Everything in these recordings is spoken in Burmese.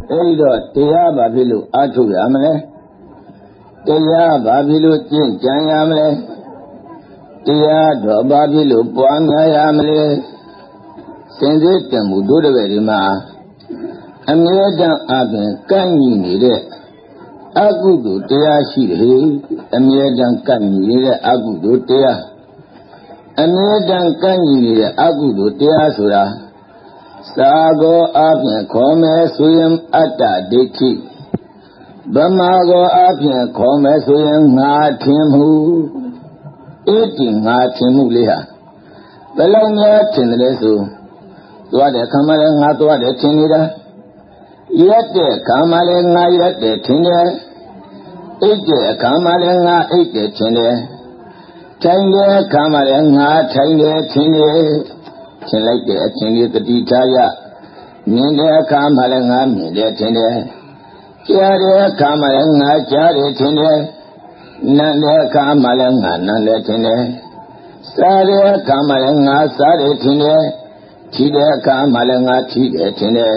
အဲဒီတော့တရားဘာဖြစ်လို့အထုတ်ရမလဲတရားဘာဖြစ်လို့ကျင့်ကြံရမလဲတရားတော့ဘာဖြစ်လို့ပွားများရမလဲစင်စစ်တံမှုတို့တပည့်ဒီမှာအမြဲတမ်းအပြင်ကန့်ညီနေတဲ့အကုသိုလ်တရားရှိတယ်အမြဲတမ်းကန့်ညီနေတဲ့အကုသိုလ်တရားအမြဲတမ်းကန့်ညီနေတဲ့အကုသိုလ်တရားဆိုတာ သာကောအပြင်ခေါ်မယ်ဆိုရင်အတ္တဒိဋ္ဌိဗမာကောအပြင်ခေါ်မယ်ဆိုရင်ငါထင်မှုအေးဒီငါထင်မှုလေးဟာဘယ်လောက်များထင်တယ်ဆိုသွားတယ်ခါမှလည်းငါသွားတယ်ထင်နေတာရက်တဲ့ခါမှလည်းငါရက်တယ်ထင်တယ်အိတ်တဲ့အခါမှလည်းငါအိတ်တယ်ထင်တယ်ထိုင်တဲ့အခါမှလည်းငါထိုင်တယ်ထင်တယ် ထင်လိုက်တဲ့အချင်းလေးတတိထားရမြင်တဲ့အခါမှလည်းငါမြင်တယ်ထင်တယ်ကြားတဲ့အခါမှလည်းငါကြားတယ်ထင်တယ်နားတဲ့အခါမှလည်းငါနားတယ်ထင်တယ်စားတဲ့အခါမှလည်းငါစားတယ်ထင်တယ်ထီတဲ့အခါမှလည်းငါထီတယ်ထင်တယ်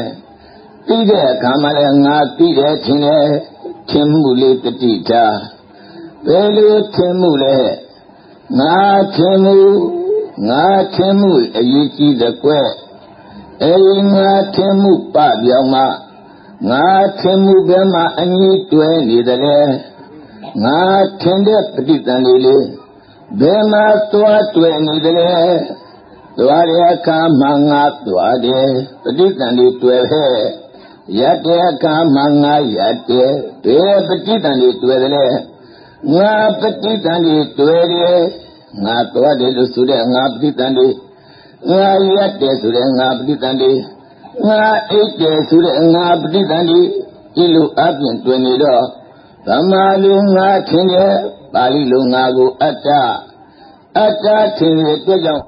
ပြီးတဲ့အခါမှလည်းငါပြီးတယ်ထင်တယ်ထင်မှုလေးတတိထားဘယ်လိုထင်မှုလဲငါထင်မှု ငါထင်မှုအရေးကြီးတဲ့ကွဲ့အဲဒီငါထင်မှုပပြောင်းမှငါထင်မှုဘယ်မှာအငြိတွဲနေတယ်လဲငါထင်တဲ့ပဋိသန္ဓေလေးဘယ်မှာသွားတွဲနေတယ်လဲသွားတဲ့အခါမှငါသွားတယ်ပဋိသန္ဓေတွဲဟဲ့ရတဲ့အခါမှငါရတဲ့ဘယ်ပဋိသန္ဓေတွဲတယ်လဲငါပဋိသန္ဓေတွဲတယ် ငါသွားတယ်လို့ဆိုတဲ့ငါပဋိသန္ဓေငါရက်တယ်ဆိုတဲ့ငါပဋိသန္ဓေငါအိတ်တယ်ဆိုတဲ့ငါပဋိသန္ဓေဒီလိုအပြင်တွင်နေတော့ဗမာလူငါထင်ရဲ့ပါဠိလိုငါကိုအတ္တအတ္တထင်ရဲ့အတွက်ကြောင့်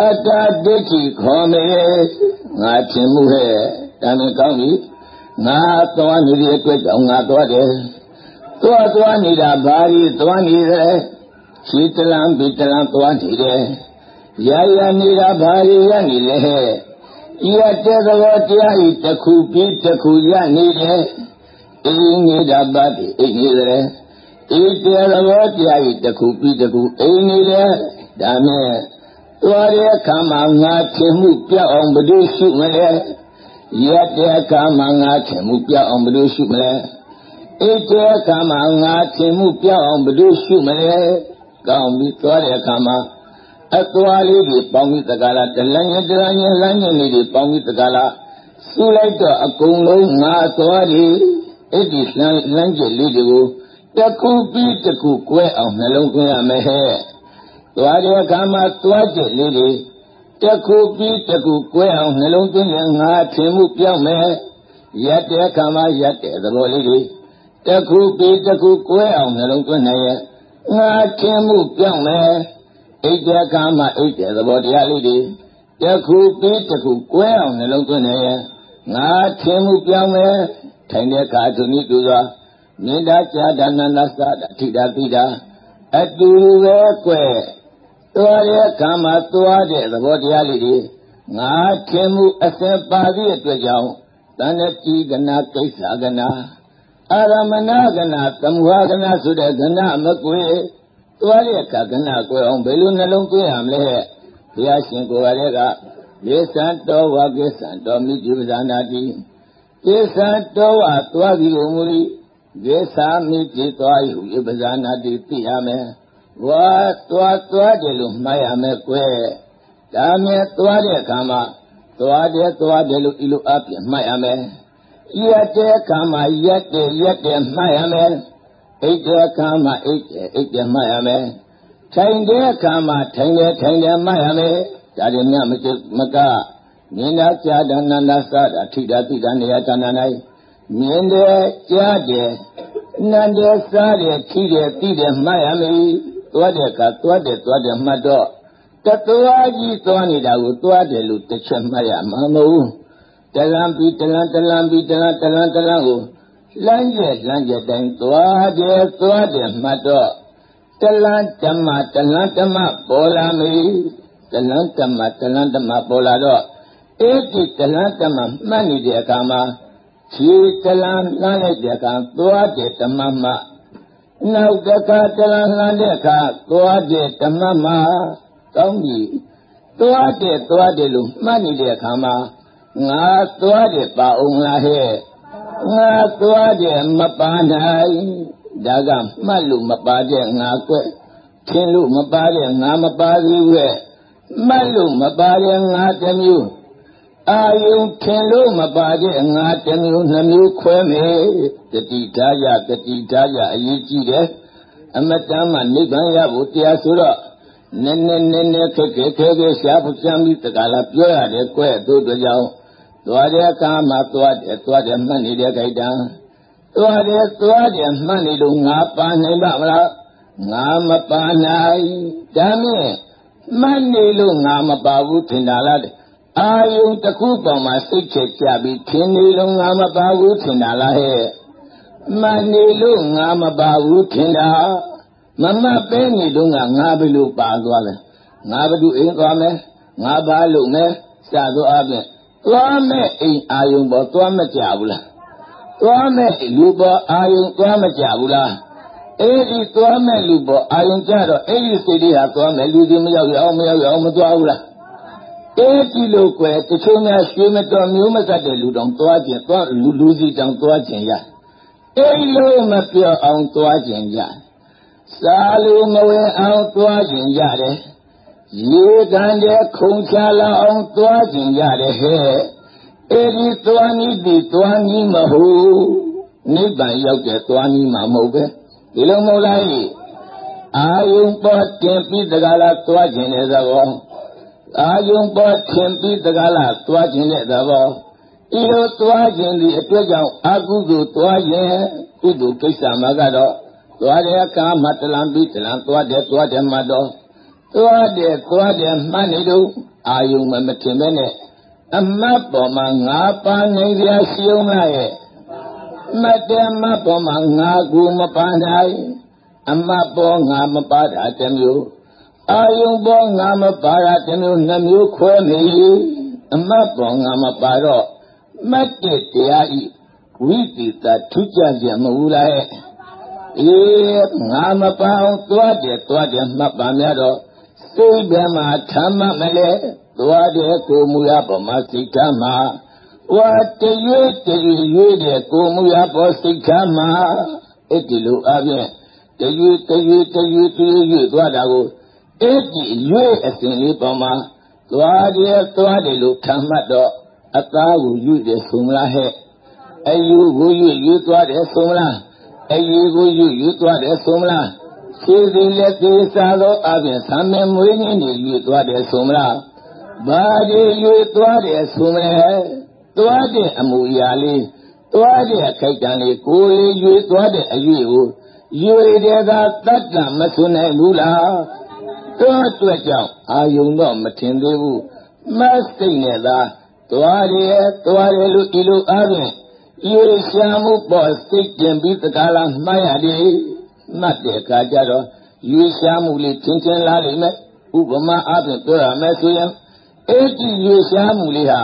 အတ္တဒိဋ္ဌိခေါ်မယ်ငါထင်မှုဟဲ့ဒါနဲ့ကောင်းပြီငါသွားနေတဲ့အတွက်ကြောင့်ငါသွားတယ်သွားသွားနေတာဘာကြီးသွားနေတယ် ခြေတလံပိတလံသွားနေတယ်ရာရနေတာဘာကြီးရနေလဲဤရတဲ့သဘောတရားဤတစ်ခုပြီးတစ်ခုရနေတယ်အင်းနေတာပါတိအိနေတယ်ဤတဲ့သဘောတရားဤတစ်ခုပြီးတစ်ခုအိနေတယ်ဒါနဲ့သွားတဲ့အခါမှာငါထင်မှုပြောက်အောင်ဘယ်လိုရှိမလဲရတဲ့အခါမှာငါထင်မှုပြောက်အောင်ဘယ်လိုရှိမလဲအိတ်တဲ့အခါမှာငါထင်မှုပြောက်အောင်ဘယ်လိုရှိမလဲ ကောင်းပြီသွားတဲ့အခါမှာအသွားလေးတွေပေါင်းပြီးတကလားတလန်းရင်တလန်းရင်လမ်းရင်လေးတွေပေါင်းပြီးတကလားစူလိုက်တော့အကုန်လုံးငါသွားပြီအဲ့ဒီလမ်းလမ်းကျလေးတွေကိုတခုပြီးတခုကွဲအောင်နှလုံးသွင်းရမယ်ဟဲ့သွားတဲ့အခါမှာသွားကျလေးတွေတခုပြီးတခုကွဲအောင်နှလုံးသွင်းရင်ငါထင်မှုပြောင်းမယ်ရက်တဲ့အခါမှာရက်တဲ့သဘောလေးတွေတခုပြီးတခုကွဲအောင်နှလုံးသွင်းနိုင်ရဲ့ ငါထင်မှုပြောင်းမယ်အိတ်တဲ့အခါမှာအိတ်တဲ့သဘောတရားလေးတွေတခုပြီးတခုကွဲအောင်နှလုံးသွင်းနေရဲ့ငါထင်မှုပြောင်းမယ်ထိုင်တဲ့အခါသူနည်းတူစွာမြင်တာကြာတာနန္ဒသတာထိတာပြီးတာအတူပဲကွဲသွားတဲ့အခါမှာသွားတဲ့သဘောတရားလေးတွေငါထင်မှုအစင်ပါသည့်အတွက်ကြောင့်တဏှတိကနာကိစ္စကနာ အာရမဏကနာသမုဟာကနာဆိုတဲ့ကနာမကွေသွားတဲ့အခါကနာကွယ်အောင်ဘယ်လိုနှလုံးသွင်းရမလဲဘုရားရှင်ကိုယ်ကလည်းကယေသံတော်ဝကိသံတော်မိတိပဇာနာတိယေသံတော်ဝသွားပြီးကိုမူလိယေသာမိတိသွားယူဧပဇာနာတိသိရမယ်ဝါသွားသွားတယ်လို့မှားရမယ်ကွယ်ဒါမဲ့သွားတဲ့အခါမှာသွားတယ်သွားတယ်လို့ဒီလိုအပြည့်မှတ်ရမယ် ရက်တဲ့အခါမှာရက်တယ်ရက်တယ်မှတ်ရမယ်အိတ်တဲ့အခါမှာအိတ်တယ်အိတ်တယ်မှတ်ရမယ်ထိုင်တဲ့အခါမှာထိုင်တယ်ထိုင်တယ်မှတ်ရမယ်ဒါတွေမြမကျမကမြင်တာကြာတာနန္ဒသတာထိတာတိတာနေရာဌာန၌မြင်တယ်ကြားတယ်နန္တယ်စားတယ်ထိတယ်တိတယ်မှတ်ရမယ်သွားတဲ့အခါသွားတယ်သွားတယ်မှတ်တော့တသွားကြီးသွားနေတာကိုသွားတယ်လို့တစ်ချက်မှတ်ရမှာမဟုတ်ဘူး တလံပြီးတလံတလံပြီးတလံတလံတလံကိုလမ်းကျက်လမ်းကျက်တိုင်းသွားတယ်သွားတယ်မှတ်တော့တလံဓမ္မတလံဓမ္မပေါ်လာမည်တလံဓမ္မတလံဓမ္မပေါ်လာတော့အဲ့ဒီတလံဓမ္မမှတ်နေတဲ့အခါမှာတခြေတလန်းလှမ်းလိုက်တဲ့အခါသွားတဲ့ဓမ္မမနောက်တစ်ခါတလန်းလှမ်းတဲ့အခါသွားတဲ့ဓမ္မမကောင်းပြီသွားတဲ့သွားတယ်လို့မှတ်နေတဲ့အခါမှာ ငါသွားတယ်ပါအောင်လားဟဲ့ငါသွားတယ်မပါနိုင်ဒါကမှတ်လို့မပါတဲ့ငါကွထင်လို့မပါတဲ့ငါမပါသေးဘူးရဲ့မှတ်လို့မပါတဲ့ငါတစ်မျိုးအာယုထင်လို့မပါတဲ့ငါတစ်မျိုးနှမျိုးခွဲမယ်တတိထားရတတိထားရအရေးကြီးတယ်အမတမ်းမှနိဗ္ဗာန်ရဖို့တရားဆိုတော့နည်းနည်းနည်းနည်းခက်ခဲခဲခဲရှားဖို့စမ်းပြီးတကလားပြောရတယ်ကွဲ့တို့တို့ကြောင့် သွားတဲ့အခါမှာသွားတယ်သွားတယ်မှတ်နေတဲ့ခိုက်တံသွားတယ်သွားတယ်မှတ်နေလို့ငါပါနိုင်ပါမလားငါမပါနိုင်ဒါနဲ့မှတ်နေလို့ငါမပါဘူးထင်တာလားအာယုံတစ်ခုပေါ်မှာစိတ်ချက်ကြပြီးထင်နေလို့ငါမပါဘူးထင်တာလားဟဲ့မှတ်နေလို့ငါမပါဘူးထင်တာမမပဲနေတော့ငါငါဘယ်လိုပါသွားလဲငါဘယ်သူအိမ်သွားမယ်ငါဘာလုပ်မယ်စသောအပြင် သွားမဲ့အိမ်အာယုံပေါ်သွားမကြဘူးလားသွားမဲ့လူပေါ်အာယုံသွားမကြဘူးလားအဲ့ဒီသွားမဲ့လူပေါ်အာယုံကြတော့အဲ့ဒီစိတ်တွေဟာသွားမဲ့လူတွေမရောက်ရအောင်မရောက်ရအောင်မသွားဘူးလားအဲ့ဒီလိုကွယ်တချို့များရွှေမတော်မျိုးမဆက်တဲ့လူတောင်သွားခြင်းသွားလူလူစီတောင်သွားခြင်းရအဲ့လိုမပြောအောင်သွားခြင်းရစားလို့မဝင်အောင်သွားခြင်းရတယ် ရေတန်တဲ့ခုံချလာအောင်သွားခြင်းရတယ်ဟဲ့အဲ့ဒီသွားနည်းဒီသွားနည်းမဟုတ်နိဗ္ဗာန်ရောက်တဲ့သွားနည်းမှာမဟုတ်ပဲဒီလိုမဟုတ်လားအာယုံပေါ်တင်ပြီးတကလားသွားခြင်းတဲ့သဘောအာယုံပေါ်တင်ပြီးတကလားသွားခြင်းတဲ့သဘောဤလိုသွားခြင်းဒီအတွက်ကြောင့်အကုသိုလ်သွားရင်ကုသိုလ်ကိစ္စမှာကတော့သွားတဲ့အခါမှာတလံပြီးတလံသွားတယ်သွားတယ်မှတော့ သွားတယ်သွားတယ်မှတ်နေတော့အာယုံမမထင်ပဲနဲ့အမတ်ပေါ်မှာငါပါနိုင်ရရှိအောင်လားရဲ့မတ်တယ်မတ်ပေါ်မှာငါကူမပါနိုင်အမတ်ပေါ်ငါမပါတာတမျိုးအာယုံပေါ်ငါမပါတာတမျိုးနှမျိုးခွဲနေအမတ်ပေါ်ငါမပါတော့မတ်တဲ့တရားဤဝိသေသထူးကြခြင်းမဟုတ်လားရဲ့အေးငါမပအောင်သွားတယ်သွားတယ်မှတ်ပါများတော့ စိတ်ဓမ္မဓမ္မမလဲသွားတယ်ကိုမူရပေါ်မှာစိတ်ဓမ္မဝါတရွေ့တရွေ့ရွေ့တဲ့ကိုမူရပေါ်စိတ်ဓမ္မအဲ့ဒီလိုအပြင်တရွေ့တရွေ့တရွေ့တရွေ့ရွေ့သွားတာကိုအဲ့ဒီရွေ့အစဉ်လေးပေါ်မှာသွားတယ်သွားတယ်လို့ထမ်းမှတ်တော့အသားကိုရွေ့တယ်ဆိုမလားဟဲ့အယူကိုရွေ့ရွေ့သွားတယ်ဆိုမလားအယူကိုရွေ့ရွေ့သွားတယ်ဆိုမလား ခြေစီလက်သေးစားသောအပြင်သံမေမွေးခြင်းတွေရွေ့သွားတယ်ဆိုမလားဘာတွေရွေ့သွားတယ်ဆိုမလဲသွားတဲ့အမူအရာလေးသွားတဲ့အခိုက်တန်လေးကိုယ်လေးရွေ့သွားတဲ့အရွေ့ကိုရွေ့တဲ့ကတတ်တာမဆွနိုင်ဘူးလားတော့အတွက်ကြောင့်အာယုံတော့မထင်သေးဘူးမစိတ်နဲ့သာသွားတယ်သွားတယ်လို့ဒီလိုအားဖြင့်ရွေရှာမှုပေါ်စိတ်ကျင်ပြီးတကားလားမှားရတယ် မှတ်တဲ့အခါကျတော့ရွေရှာမှုလေးချင်းချင်းလာလိမ့်မယ်ဥပမာအားဖြင့်ပြောရမယ်ဆိုရင်အဲ့ဒီရွေရှာမှုလေးဟာ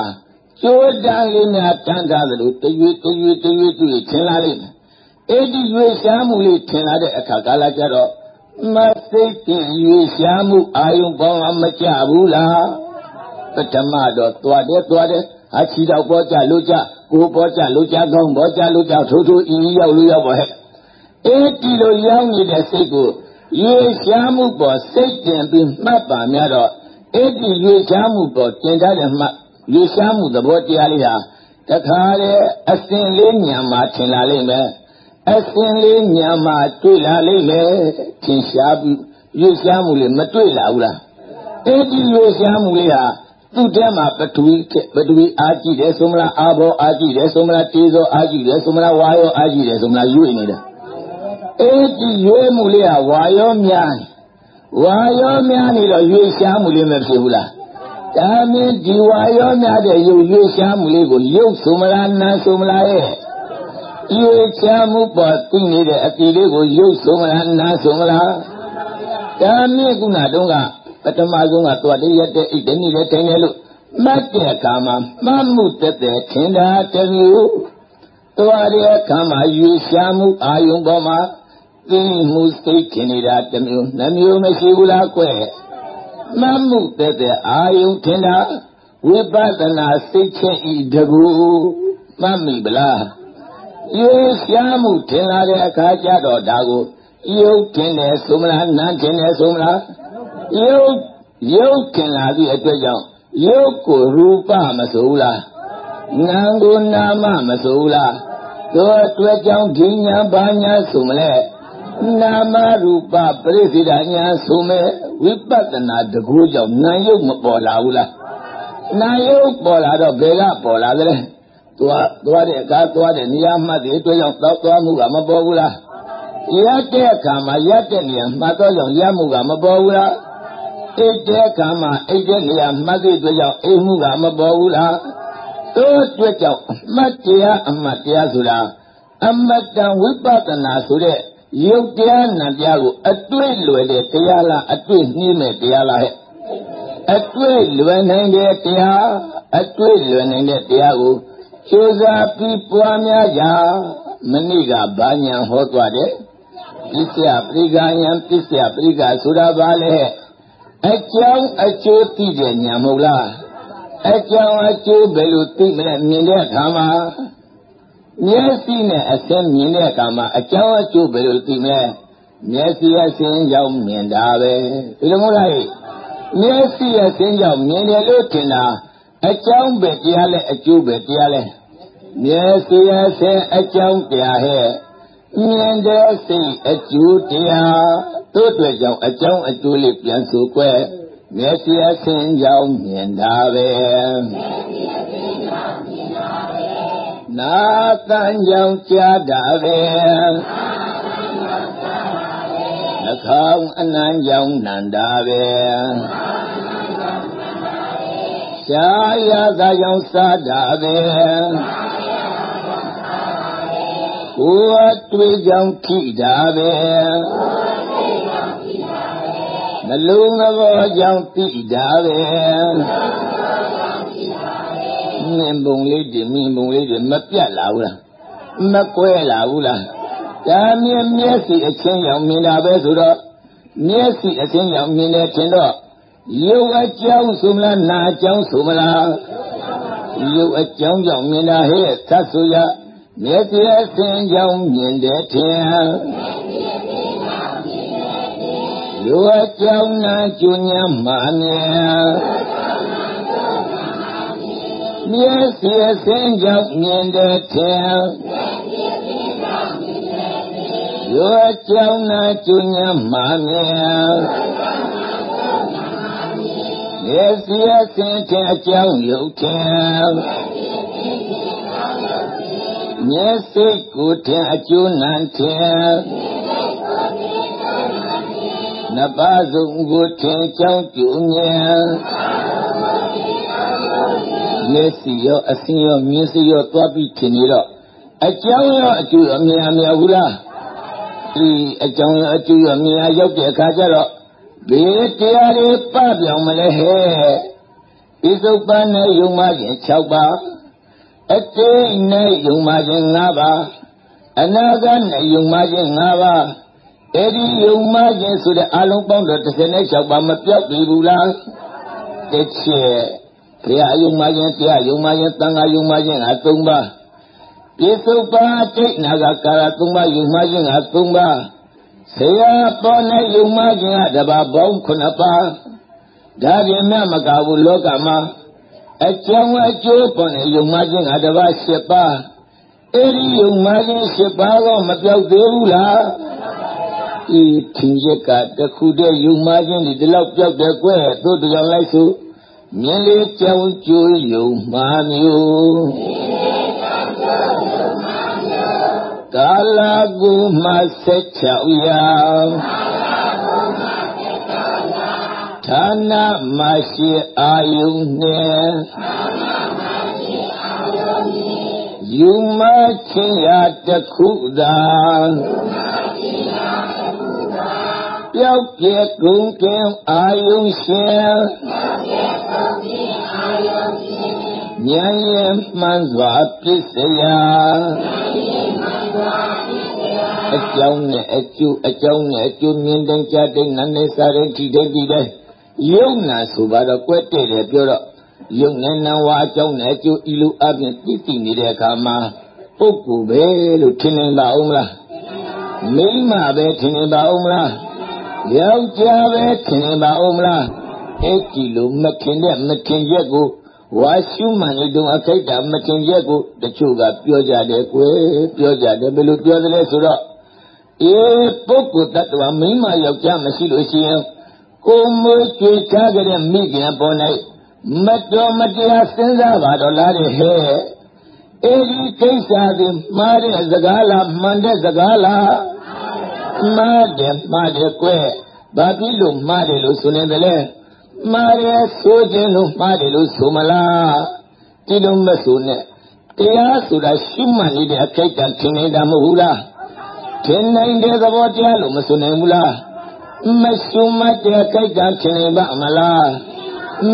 ကျိုးတန်းလေးများတန်းထားသလိုတရွေတရွေတရွေတရွေထင်လာလိမ့်မယ်အဲ့ဒီရွေရှာမှုလေးထင်လာတဲ့အခါကာလကျတော့မစိတ်ကရွေရှာမှုအာယုံပေါင်းမကြဘူးလားပထမတော့သွားတယ်သွားတယ်အချီတော့ပေါ်ကြလို့ကြကိုပေါ်ကြလို့ကြကောင်းပေါ်ကြလို့ကြထိုးထိုးအင်းရောက်လို့ရောက်ပါဟဲ့ အဲ့ဒီလိုရောက်နေတဲ့စိတ်ကိုရေရှားမှုပေါ်စိတ်တင်ပြီးမှတ်ပါများတော့အဲ့ဒီရေရှားမှုပေါ်တင်ထားတဲ့မှတ်ရေရှားမှုသဘောတရားလေးဟာတခါလေအစင်လေးညံမှာထင်လာလိမ့်မယ်အစင်လေးညံမှာတွေ့လာလိမ့်မယ်ထင်ရှားပြီးရေရှားမှုလေးမတွေ့လာဘူးလားအဲ့ဒီရေရှားမှုလေးဟာသူ့ထဲမှာပထဝီပထဝီအားကြည့်တယ်ဆိုမလားအာဘောအားကြည့်တယ်ဆိုမလားတေဇောအားကြည့်တယ်ဆိုမလားဝါယောအားကြည့်တယ်ဆိုမလားရွေ့နေတယ် အဲ့ဒီရွေ့မှုလေးကဝါယောများဝါယောများနေတော့ရွေ့ရှားမှုလေးမဖြစ်ဘူးလားဒါမင်းဒီဝါယောများတဲ့ရုပ်ရွေ့ရှားမှုလေးကိုရုပ်ဆိုမလားနာဆိုမလားရဲ့ရွေ့ရှားမှုပေါ်သိနေတဲ့အတီလေးကိုရုပ်ဆိုမလားနာဆိုမလားဒါမင်းခုနတုန်းကပထမဆုံးကသွားတည်းရက်တဲ့အိတ်တနည်းလည်းတိုင်းတယ်လို့မှတ်တဲ့အခါမှာမှတ်မှုတက်တဲ့ထင်တာတမျိုးသွားတဲ့အခါမှာယူရှားမှုအာယုံပေါ်မှာ သိမှုစိတ်ထင်နေတာတစ်မျိုးနှမျိုးမရှိဘူးလားကွမှတ်မှုတဲ့တဲ့အာယုံထင်တာဝိပဿနာစိတ်ချင်းဤတကူမှတ်မိဗလားယူရှားမှုထင်လာတဲ့အခါကျတော့ဒါကိုယုတ်ထင်တယ်ဆိုမလားနာထင်တယ်ဆိုမလားယုတ်ယုတ်ထင်လာပြီးအတွက်ကြောင့်ယုတ်ကိုရူပမဆိုဘူးလားနာကိုနာမမဆိုဘူးလားတို့အတွက်ကြောင့်ဒီညာဘာညာဆိုမလဲ နာမရူပပရိသေဒညာဆိုမဲ့ဝိပဿနာတကူကြောင့်နာယုတ်မပေါ်လာဘူးလားနာယုတ်ပေါ်လာတော့ဘယ်ကပေါ်လာသလဲသွားသွားတဲ့အခါသွားတဲ့နေရာမှတ်တဲ့အတွက်ကြောင့်သွားသွားမှုကမပေါ်ဘူးလားရတဲ့အခါမှာရတဲ့နေရာမှတ်တော့ကြောင့်ရမှုကမပေါ်ဘူးလားအိတ်တဲ့အခါမှာအိတ်တဲ့နေရာမှတ်တဲ့အတွက်ကြောင့်အိတ်မှုကမပေါ်ဘူးလားတို့အတွက်ကြောင့်အမှတ်တရားအမှတ်တရားဆိုတာအမတန်ဝိပဿနာဆိုတဲ့ ယုတ်တရားနံတရားကိုအတွေ့လွယ်တဲ့တရားလားအတွေ့နှီးမဲ့တရားလားဟဲ့အတွေ့လွယ်နိုင်တဲ့တရားအတွေ့လွယ်နိုင်တဲ့တရားကိုကျိုးစားပြီးပွားများကြမနည်းကဘာညာဟောသွားတယ်ပစ္စယပရိကာယံပစ္စယပရိကာဆိုတာဘာလဲအကြောင်းအကျိုးသိတဲ့ညာမဟုတ်လားအကြောင်းအကျိုးဘယ်လိုသိမလဲမြင်တဲ့အခါမှာ မျက်စိနဲ့အစင်းမြင်တဲ့အခါမှာအကြောင်းအကျိုးဘယ်လိုသိမလဲမျက်စိအစင်းကြောင့်မြင်တာပဲဒီလိုမဟုတ်လားမျက်စိအစင်းကြောင့်မြင်တယ်လို့ထင်တာအကြောင်းပဲတရားလဲအကျိုးပဲတရားလဲမျက်စိအစင်းအကြောင်းတရားဟဲ့မြင်တဲ့စိတ်အကျိုးတရားတို့အတွက်ကြောင့်အကြောင်းအကျိုးလေးပြန်ဆိုကွယ်မျက်စိအစင်းကြောင့်မြင်တာပဲမျက်စိအစင်းကြောင့်မြင်တာပဲ နာတန်ကြောင့်ကြားတာပဲနှာခေါင်းအနံကြောင့်နန္တာပဲရှားရသာကြောင့်စားတာပဲကိုယ်အတွေ့ကြောင့်ထိတာပဲနှလုံးသဘောကြောင့်သိတာပဲ မြင်ပုံလေးတည်မြင်ပုံလေးတည်မပြတ်လာဘူးလားမကွဲလာဘူးလားဒါမြင်မျက်စိအချင်းရောင်မြင်တာပဲဆိုတော့မျက်စိအချင်းရောင်မြင်တယ်ထင်တော့ရုပ်အကြောင်းဆိုမလားနာအကြောင်းဆိုမလားရုပ်အကြောင်းကြောင့်မြင်တာဟဲ့သတ်ဆိုရမျက်စိအချင်းကြောင့်မြင်တယ်ထင်ရုပ်အကြောင်းနာကျွညာမှာမြင် မျက်စိအစင်းကြောင့်မြင်တဲ့ထင်ရောအကြောင်းနာကျွညာမှာမြင်မျက်စိအစင်းထင်အကြောင်းယုတ်ထင်မျက်စိကိုထင်အကျိုးနံထင်နပါစုံကိုထင်ကြောင်းကျူမြ င်မျက်စိရောအစင်းရောမျက်စိရောသွားပြီးထင်နေတော့အကြောင်းရောအကျိုးရောမြင်ရမြင်ဘူးလားဒီအကြောင်းရောအကျိုးရောမြင်ရရောက်တဲ့အခါကျတော့ဘေးတရားတွေပပြောင်မလဲဟဲ့ဣသုပ္ပန်နဲ့ယုံမခြင်း6ပါးအတိတ်နဲ့ယုံမခြင်း5ပါးအနာဂတ်နဲ့ယုံမခြင်း5ပါးအဲ့ဒီယုံမခြင်းဆိုတဲ့အလုံးပေါင်းတော့36ပါးမပြောက်သေးဘူးလားတစ်ချက် တရားယုံမှခြင်းတရားယုံမှခြင်းတန်ခါယုံမှခြင်းဟာ၃ပါးပိစုပါတိတ်နာဂကာရ၃ပါးယုံမှခြင်းဟာ၃ပါးဆရာပေါ်နဲ့ယုံမှခြင်းဟာတပါးပေါင်း9ပါးဒါပြင်မဲ့မကဘူးလောကမှာအကြောင်းအကျိုးပေါ်နဲ့ယုံမှခြင်းဟာတပါး7ပါးအဲ့ဒီယုံမှခြင်း7ပါးတော့မပြောက်သေးဘူးလားဤထင်ရက်ကတခုတည်းယုံမှခြင်းဒီလောက်ပြောက်တယ်ကွဲ့သို့တော်လိုက်ဆို မြင်လေကြောင်ကျိုးယုံမှာမျိုးကာလကုမဆက်ချောက်ရာဌာနမရှိအာယုနဲ့ယူမချင်းရာတခုသာ ပြောက်ပြဲကုန်ကင်းအာယုရှင်ဉာဏ်ရဲ့မှန်စွာပြည့်စရာအကြောင်းနဲ့အကျိုးအကြောင်းနဲ့အကျိုးမြင်တဲ့ကြားတဲ့နာနဲ့စားတဲ့ဒီတဲ့ဒီတဲ့ယုံနာဆိုပါတော့ကွက်တဲ့တယ်ပြောတော့ယုံနဲ့နံဝါအကြောင်းနဲ့အကျိုးဤလိုအပြင်ပြည့်တည်နေတဲ့အခါမှာပုဂ္ဂိုလ်ပဲလို့ထင်နေပါဦးမလားမိမပဲထင်နေပါဦးမလား ယောက်ျားပဲထင်နေပါဦးမလားအဲ့ဒီလိုမထင်တဲ့မထင်ရက်ကိုဝါရှုမှန်နေတော့အခိုက်တာမထင်ရက်ကိုတချို့ကပြောကြတယ်ကွယ်ပြောကြတယ်ဘယ်လိုပြောသလဲဆိုတော့အေးပုဂ္ဂိုလ်တ attva မိမယောက်ျားမရှိလို့ရှိရင်ကိုမွေးကြွေထားကြတဲ့မိခင်ပေါ်၌မတော်မတရားစဉ်းစားပါတော့လားတဲ့ဟဲ့အဲဒီကိစ္စသည်မှားတဲ့စကားလားမှန်တဲ့စကားလား မှားတယ်မှားတယ်ကွယ်ဘာဖြစ်လို့မှားတယ်လို့ဆိုနေတယ်လဲမှားတယ်ဆိုခြင်းလို့မှားတယ်လို့ဆိုမလားဒီလိုမဆိုနဲ့တရားဆိုတာရှုမှတ်နေတဲ့အခိုက်အတန့်ထင်နေတာမဟုတ်ဘူးလားထင်နိုင်တဲ့သဘောတရားလို့မဆိုနိုင်ဘူးလားမရှုမှတ်တဲ့အခိုက်အတန့်ထင်နေပါမလား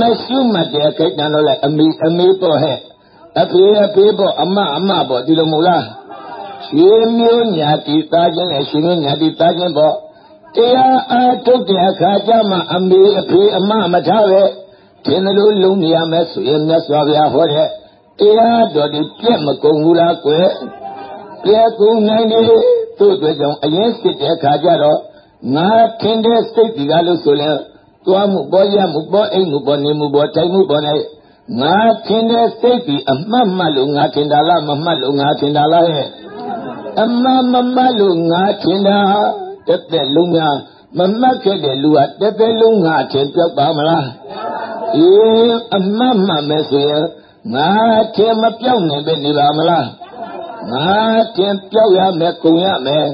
မရှုမှတ်တဲ့အခိုက်အတန့်တော့လည်းအမိအမိပေါ့ဟဲ့အဖေအဖေပေါ့အမအမပေါ့ဒီလိုမဟုတ်လား ရှင်မျိုးညာတိသားချင်းနဲ့ရှင်မျိုးညာတိသားချင်းပေါ့တရားအားထုတ်တဲ့အခါကျမှအမေအဖေအမမထားပဲထင်တယ်လို့လုံးနေရမယ်ဆိုရင်မြတ်စွာဘုရားဟောတဲ့တရားတော်ဒီပြက်မကုန်ဘူးလားကွယ်ပြက်ကုန်နိုင်တယ်သူ့အတွက်ကြောင့်အရင်စစ်တဲ့အခါကျတော့ငါထင်တဲ့စိတ်ဒီကလို့ဆိုရင်သွားမှုပေါ်ရမှုပေါ်အိမ်မှုပေါ်နေမှုပေါ်တိုင်မှုပေါ်နေငါထင်တဲ့စိတ်ဒီအမှတ်မှတ်လို့ငါထင်တာလားမမှတ်လို့ငါထင်တာလားဟဲ့ အမှန်မမှတ်လို့ငါထင်တာတက်တဲ့လုံးများမမှတ်ခဲ့တဲ့လူကတက်တဲ့လုံးငါထင်ပြောက်ပါမလားအေးအမှတ်မှတ်မယ်ဆိုရင်ငါထင်မပြောက်နိုင်ပဲနေပါမလားငါထင်ပြောက်ရမယ်ကုံရမယ်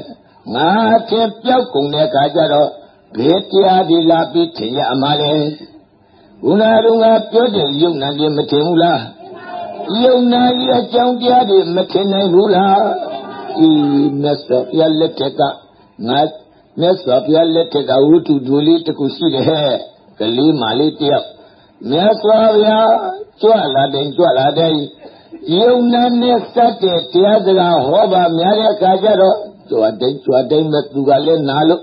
ငါထင်ပြောက်ကုံတဲ့အခါကျတော့ဘယ်တရားဒီလာပြီးထင်ရမှာလဲဘုရားတော်ကပြောတဲ့ယုံနာကြီးမထင်ဘူးလားယုံနာကြီးအကြောင်းတရားတွေမထင်နိုင်ဘူးလား ဤမြတ်စွာဘုရားလက်ထက်ကငါမြတ်စွာဘုရားလက်ထက်ကဝိတုဒူလေးတစ်ခုရှိတယ်ကလေးမလေးတယောက်မြတ်စွာဘုရားကြွလာတယ်ကြွလာတယ်ယုံနာနဲ့စက်တဲ့တရားစကားဟောပါများတဲ့အခါကျတော့ကြွတဲ့ကြွတဲ့မဲ့သူကလည်းနာလို့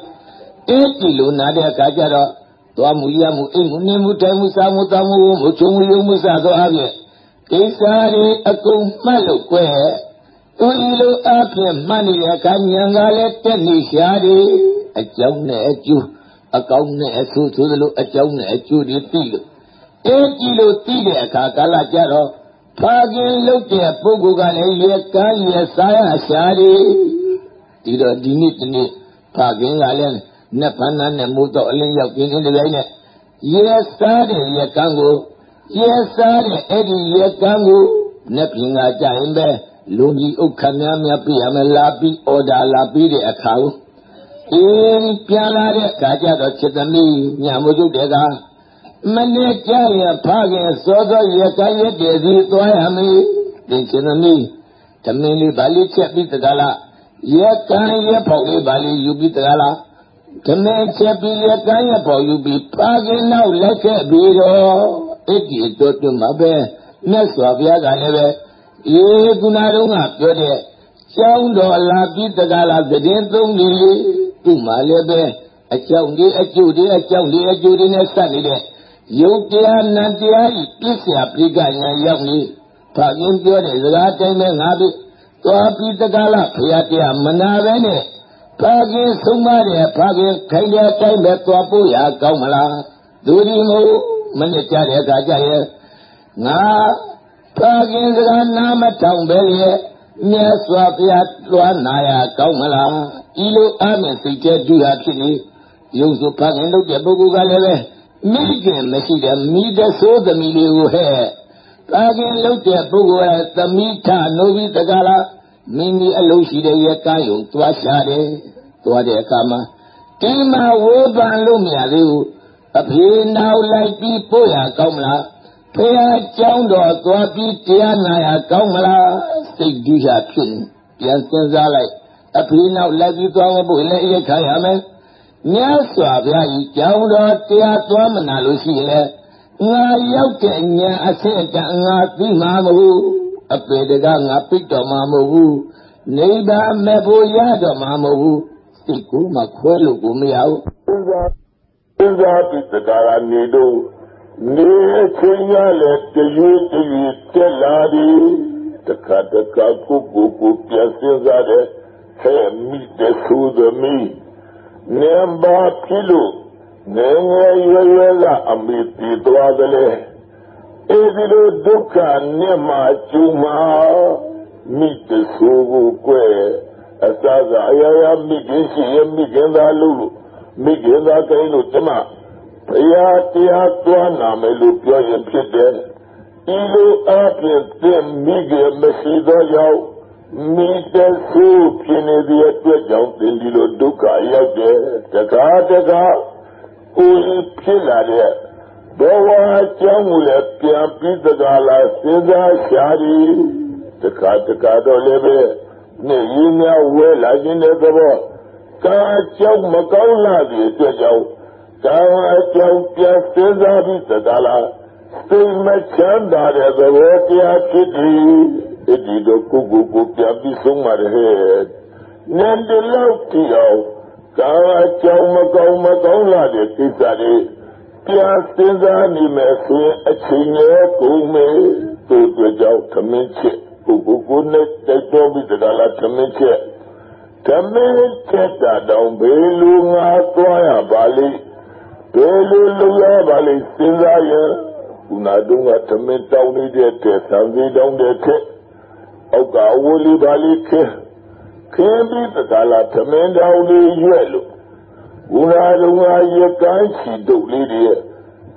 အဲ့ဒီလိုနာတဲ့အခါကျတော့သွားမှုရမှုအိမ်မှုနေမှုတိုင်မှုစားမှုတောင်းမှုမှုချုံမှုယုံမှုစသောအပြင်ကိစ္စတွေအကုန်မှတ်လို့ကွယ် သူဤလိုအပြင်မှတ်နေတဲ့အခါဉာဏ်ကလည်းတက်နေရှာတယ်အကြောင်းနဲ့အကျိုးအကောင်းနဲ့အဆိုးဆိုသလိုအကြောင်းနဲ့အကျိုးတွေသိလို့အဲဒီလိုသိတဲ့အခါကာလကြတော့ဖာကင်လုတ်တဲ့ပုဂ္ဂိုလ်ကလည်းရေကမ်းရေစားရရှာတယ်ဒီတော့ဒီနေ့ဒီနေ့ဖာကင်ကလည်းနတ်ဖဏနဲ့မိုးတော့အလင်းရောက်ပြင်းနေတယ်နဲ့ရေစားတဲ့ရေကမ်းကိုရေစားတဲ့အဲ့ဒီရေကမ်းကိုနတ်ပြင်ကကြရင်ပဲ လူကြီးဥက္ခများများပြရမယ်လာပြီးအော်ဒါလာပြီးတဲ့အခါကိုအင်းပြန်လာတဲ့အခါကျတော့จิตသမီးညာမုတ်တဲ့ကမနေ့ကျရင်ဖခင်စောစောရကရက်တည်းစီသွားရမယ်ဒီจิตသမီးဓမင်းလေးဗာလေးချက်ပြီးတကလားရကံရဖောက်လေးဗာလေးယူပြီးတကလားဓမင်းချက်ပြီးရကံရဖောက်ယူပြီးဖခင်နောက်လက်ခဲ့ပြီးတော့အဲ့ဒီတော့တွမှာပဲမြတ်စွာဘုရားကလည်းပဲ အေးကုနာတော်ကပြောတဲ့ကျောင်းတော်လာပြီးတကလားသတင်းသုံးကြီးသူ့မှာလည်းပဲအကြောင်းဒီအကျိုးဒီအကြောင်းဒီအကျိုးဒီနဲ့ဆက်နေတဲ့ယုတ်တရားနတ်တရားဤပြည့်စရာပြိကညာရောက်နေဘာကင်းပြောတဲ့စကားတိုင်းနဲ့ငါပြီးသွားပြီးတကလားဘုရားတရားမနာပဲနဲ့ဘာကင်းဆုံးမတဲ့ဘာကင်းခိုင်တဲ့အတိုင်းပဲသွားဖို့ရကောင်းမလားဒူဒီမို့မနစ်ကြတဲ့အခါကျရဲ့ငါ ဘာကင်းစကားနားမထောင်ပဲလေမြတ်စွာဘုရားလွှမ်းနာရကောင်းမလားဒီလိုအားနဲ့စိတ်ထဲဒုရဖြစ်နေရုပ်စုဖခင်လုပ်တဲ့ပုဂ္ဂိုလ်ကလည်းပဲမိခင်မရှိတဲ့မိတဆိုးသမီးလေးကိုဟဲ့ဖခင်လုပ်တဲ့ပုဂ္ဂိုလ်ကသမီးထနိုးပြီးတကားလားမိမိအလုံးရှိတဲ့ရဲ့ကံယုံသွားရှာတယ်သွားတဲ့အခါမှာဒီမှာဝေဖန်လို့မရသေးဘူးအဖေနောက်လိုက်ပြီးပို့ရကောင်းမလား ဘုရားကျောင်းတော်သွားပြီးတရားနာရကောင်းမလားစိတ်ဒုရဖြစ်ပြန်စဉ်းစားလိုက်အဖေနောက်လက်ပြီးသွားဖို့လည်းရက်ခံရမယ်မြတ်စွာဘုရားကြီးကျောင်းတော်တရားသွားမနာလို့ရှိရင်ငါရောက်တဲ့ဉာဏ်အဆင့်တန်ငါသိမှာမဟုတ်အပေတကငါပြစ်တော်မှာမဟုတ်ဘူးနိဗ္ဗာန်မဖို့ရတော့မှာမဟုတ်ဘူးစိတ်ကိုမှခွဲလို့ကိုမရဘူးစဉ်းစားစဉ်းစားပြီးတရားနေတော့ နေချင်းရလေတရွေ့တရွေ့တက်လာသည်တခါတခါကိုကိုကိုပြန်စဉ်းစားတယ်ဟဲ့မိတဲ့သူသမီးနေပါဖြစ်လို့ငယ်ငယ်ရွယ်ရွယ်ကအမေတည်သွားတယ်လေအဲဒီလိုဒုက္ခနဲ့မှကျူမှာမိတဆိုးကိုကွယ်အစကအရာရာမိခင်ရှိရမိခင်သာလို့မိခင်သာကိန်းလို့ကျမ ဘုရားတရားသွားနာမယ်လို့ပြောရင်ဖြစ်တယ်ဒီလိုအပြင်သင်မိခင်မရှိသောကြောင့်မိတဆိုးဖြစ်နေတဲ့အတွက်ကြောင့်သင်ဒီလိုဒုက္ခရောက်တယ်တကားတကားကိုယ်ဖြစ်လာတဲ့ဘဝအကြောင်းကိုလည်းပြန်ပြီးတကားလားစဉ်းစားရှာသည်တခါတခါတော့လည်းပဲနေရင်းများဝဲလာခြင်းတဲ့သဘောကာကြောင့်မကောင်းလာတဲ့အတွက်ကြောင့် ကာအကြောင်းပြန်စဉ်းစားပြီးတကားလားစိတ်မချမ်းသာတဲ့သဘောတရားဖြစ်သည်ဒီတော့ကိုကိုကိုပြန်ပြီးဆုံးမှာတဲ့နန္တလောက်တီအောင်ကာအကြောင်းမကောင်းမကောင်းလာတဲ့ကိစ္စတွေပြန်စဉ်းစားနေမယ်ဆိုရင်အချိန်ရဲ့ကုန်မယ်သူတို့ကြောင့်သမင်းချစ်ကိုကိုကိုနဲ့တိုက်တော်ပြီးတကလားသမင်းချက်သမင်းချက်တာတောင်ဘယ်လိုငါသွားရပါလိမ့်ဘယ် လိုလုပ်ရပါလိမ့်စဉ်းစားရင်ခုနတုန်းကသမင်းတောင်းနေတဲ့တဲ့သံသေးတောင်းတဲ့ထက်အောက်ကဝလီပါလိခဲခင်းပြီးတကလားသမင်းတောင်းလေးရွဲ့လို့ခုနတုန်းကရကန်းချီတုတ်လေးတွေ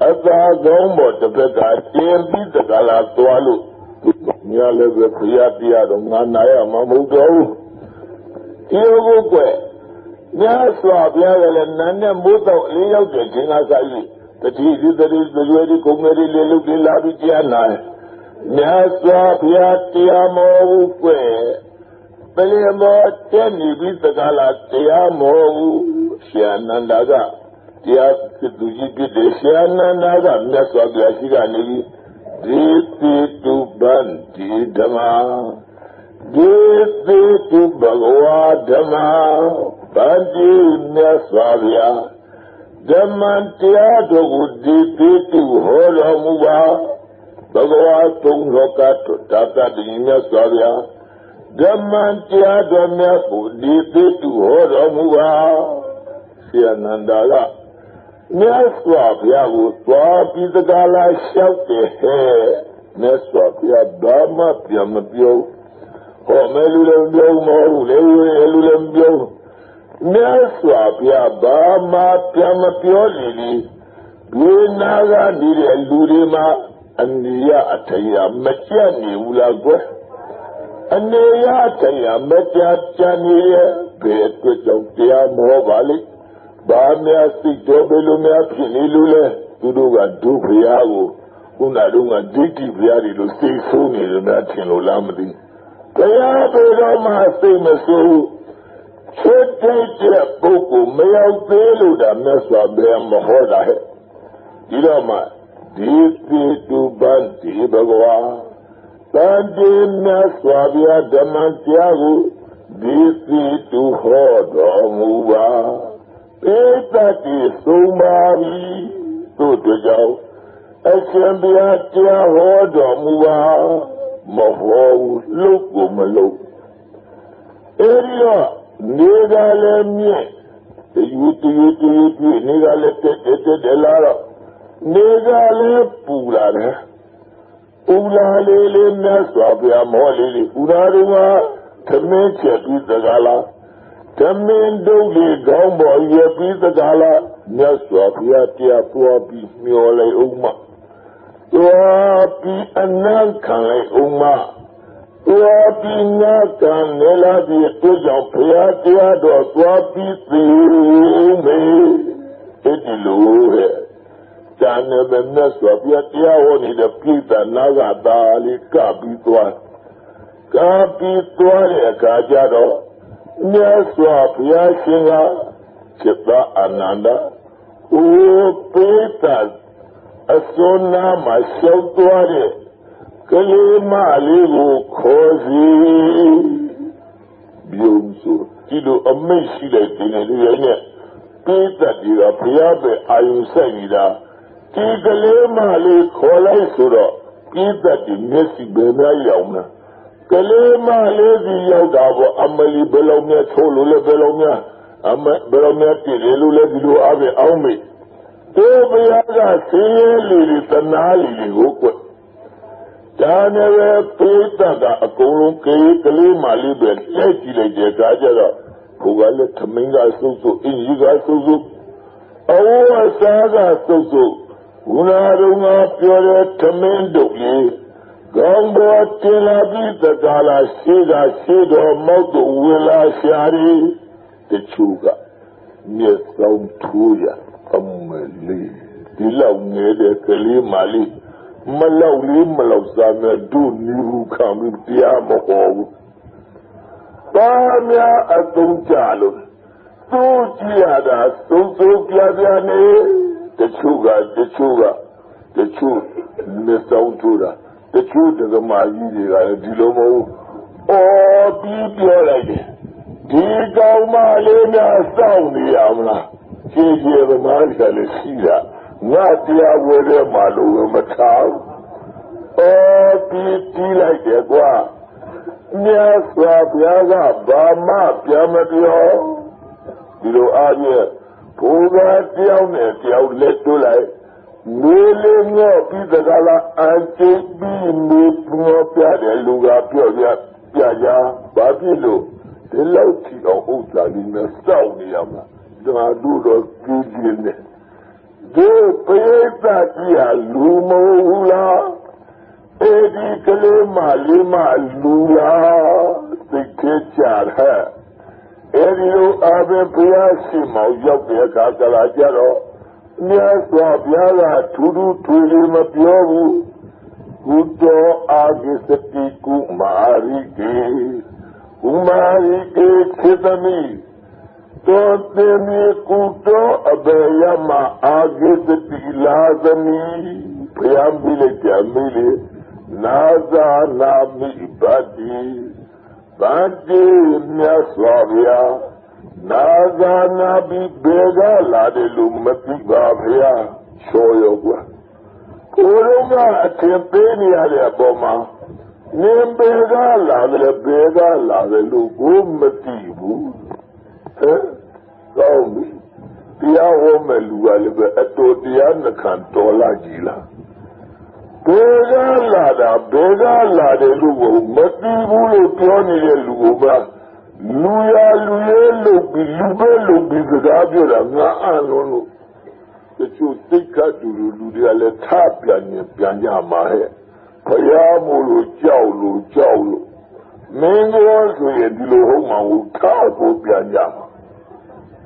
အသာကောင်းပေါ်တစ်ဖက်ကတင်ပြီးတကလားသွားလို့မြားလည်းပဲဖရာတရားတော့ငါနာရမှာမဟုတ်တော့ဘူးဒီလိုကွယ် မြတ်စွာဘုရားကလည်းနာနဲ့မိုးတော့အလေးရောက်တဲ့ခြင်းကစား၍တတိဒီတတိဇွေဒီကုံငယ်လေးလေးလုတ်လေးလာပြီးတရားနာမြတ်စွာဘုရားတရားမောဘူးကွယ်ပလင်မောတဲ့နေပြီးသကလာတရားမောဘူးရှင်အနန္ဒာကတရားသူကြီးပြည့်တယ်ရှင်အနန္ဒာကမြတ်စွာဘုရားရှိကနေပြီးဒီတိတုဗန္တိဓမ္မာဒီတိတုဘဂဝါဓမ္မာ ဗန္တိမြတ်စွာဘုရားဓမ္မတရားတော်ကိုဒီတိတုဟောတော်မူပါဘဂဝါသုံးလောကတာတတိမြတ်စွာဘုရားဓမ္မတရားတော်မြတ်ကိုဒီတိတုဟောတော်မူပါဆရာနန္ဒာကမြတ်စွာဘုရားကိုသွားပြီးတကားလားလျှောက်တယ်ဟဲ့မြတ်စွာဘုရားဘာမှပြန်မပြောဟောမဲလူလည်းပြောမဟုတ်လေလူလည်းပြော မြတ်စွာဘုရားဘာမှပြန်မပြောလေလေဒီနာကနေတဲ့လူတွေမှာအနေရအထရမကြက်နေဘူးလားကွယ်အနေရအထရမကြက်ကြနေရဲ့ဘယ်အတွက်ကြောင့်တရားမောပါလိမ့်ဘာများစိတ်တော်ဘယ်လိုများဖြစ်နေလို့လဲသူတို့ကဒုဖရာကိုခုနတုန်းကဒိဋ္ဌိဖရာတွေလို့စိတ်ဆိုးနေတယ်များထင်လို့လားမသိဘုရားဘယ်တော့မှစိတ်မဆိုး ချစ်တဲ့ပုဂ္ဂိုလ်မရောက်သေးလို့ဒါမြတ်စွာဘုရားမဟောတာဟဲ့ဒီတော့မှဒီတိတုပန်ဒီဘဂဝါတန်တိမြတ်စွာဘုရားဓမ္မတရားကိုဒီတိတုဟောတော်မူပါဧတတိသုံးပါပြီတို့တို့ကြောင့်အရှင်ဘုရားတရားဟောတော်မူပါမဟောဘူးလုတ်ကိုမလုတ်အဲဒီတော့ နေကလည်းမြင့်တယူတယူတယူပြနေကလည်းတက်တက်တက်လာတော့နေကလည်းပူလာတယ်ပူလာလေးလေးမြတ်စွာဘုရားမောလေးလေးပူလာတော့ကသမင်းချက်ပြီးသကားလားဓမင်းဒုတ်လေးကောင်းပေါ်ရပြီးသကားလားမြတ်စွာဘုရားတရားပွားပြီးမျောလိုက်အောင်မတွားပြီးအနံ့ခံလိုက်အောင်မ တွားပြီးငါကံနေလာပြီးအတွက်ကြောင့်ဘုရားတရားတော်သွားပြီးသိမေအဲ့ဒီလိုဟဲ့ဇာနေမမြတ်စွာဘုရားတရားဟောနေတဲ့ပြည်သာနာကသာလေးကပြီးသွားကပြီးသွားတဲ့အခါကျတော့မြတ်စွာဘုရားရှင်ကจิตအာနန္ဒဩပိတ္တအစွန်းနာမှာရှောက်သွားတဲ့ ကလေးမလေးကိုခေါ်စီပြုံးဆိုဒီလိုအမိတ်ရှိတဲ့ဒီနေ့လေးရဲ့ပိဿတ်ဒီကဘုရားပဲအာယုဆိုင်နေတာဒီကလေးမလေးခေါ်လိုက်ဆိုတော့ပိဿတ်ဒီမျက်စိပဲများရောက်နာကလေးမလေးစီရောက်တာပေါ့အမလီဘယ်လိုများချိုးလို့လဲဘယ်လိုများအမဘယ်လိုများတည်တယ်လို့လဲဒီလိုအားဖြင့်အောင်းမေတို့ဘုရားကဆင်းရဲလူတွေတနာလူတွေကိုကွ ဒါနဲ့ပဲပိဿတ်ကအကုန်လုံးကေးကလေးမလေးပဲလက်ကြည့်လိုက်တဲ့အခါကျတော့ဘုရားလည်းသမင်းကဆုပ်ဆုပ်အင်းကြီးကဆုပ်ဆုပ်အဝအစားကဆုပ်ဆုပ်ဘုရားတော်ကပြောတဲ့သမင်းတို့လေးကောင်းဘောတင်လာပြီးတကားလာရှိတာရှိတော်မောက်တို့ဝင်လာရှာရီတချို့ကမျက်စောင်းထိုးရအမလေးဒီလောက်ငယ်တဲ့ကလေးမလေး မလောက်လေးမလောက်စားနဲ့တို့နီဘူးခံပြီးတရားမဟောဘူးပါများအသုံးကြလို့သူကြည့်ရတာသုံးသုံးပြပြနေတချို့ကတချို့ကတချို့မျက်စောင်းထိုးတာတချို့ဒကမာကြီးတွေကလည်းဒီလိုမဟုတ်အော်ပြီးပြောလိုက်တယ်ဒီကောင်မလေးများစောင့်နေရမလားခြေခြေသမားတွေကလည်းရှိတာ ငါတရားဝဲတဲ့မှာလို့မထားဘူးအော်ပြီးတီးလိုက်တယ်ကွာမြတ်စွာဘုရားကဘာမှပြန်မပြောဒီလိုအားဖြင့်ဘုရားတယောက်နဲ့တယောက်လက်တွလိုက်မေးလေးငေါ့ပြီးတကလားအန်တိပြီးမေးပြောပြတယ်လူကပြောပြပြကြဘာဖြစ်လို့ဒီလောက်ကြည့်အောင်ဥစ္စာလေးနဲ့စောင့်နေရမှာဒါတို့တော့ကြည့်ကြည့်နေ ဒီပိဋကကြီးဟာလူမဟုတ်လားအဲဒီကလေးမလေးမလူလားသိခေကြတယ်အဲဒီလိုအဘယ်ဘုရားရှိမောရောက်တဲ့အခါကလာကြတော့မြတ်စွာဘုရားကထူးထူးထွေလေးမပြောဘူးဘုဒ္ဓအာဂိစတိကုမာရိကေကုမာရိကေသေသမီ တောတေမီကုတောအဘေယမအာဂိစတိလာသမီဘုရားမိလိုက်ကြမိလေနာဇာနာမိပတိဗတ္တိမြတ်စွာဘုရားနာဇာနာပြီးဘေ ကလာတယ်လို့မသိပါဗျာချောရောကွာကိုယ်လုံးကအထင်သေးနေရတဲ့အပေါ်မှာနင်ဘေကလာတယ်ဘေကလာတယ်လို့ကိုမသိဘူးဟဲ့ကောင်းပြီတရားဟောမဲ့လူကလည်းပဲအတော်တရားနှခံတော်လာကြည်လားဘေကလာတာဘေကလာတယ်လို့မသိဘူးလို့ပြောနေတဲ့လူကလူရလူရဲလုပ်ပြီးလူပဲလုပ်ပြီးစကားပြောတာငါအလုံးလို့တချို့သိက္ခာတူလူလူတွေကလည်းထပြန်နေပြန်ကြမှာဟဲ့ဘုရားမို့လို့ကြောက်လို့ကြောက်လို့မင်းရောဆိုရင်ဒီလိုဟုတ်မှာဟုတ်ထဖို့ပြန်ကြမှာ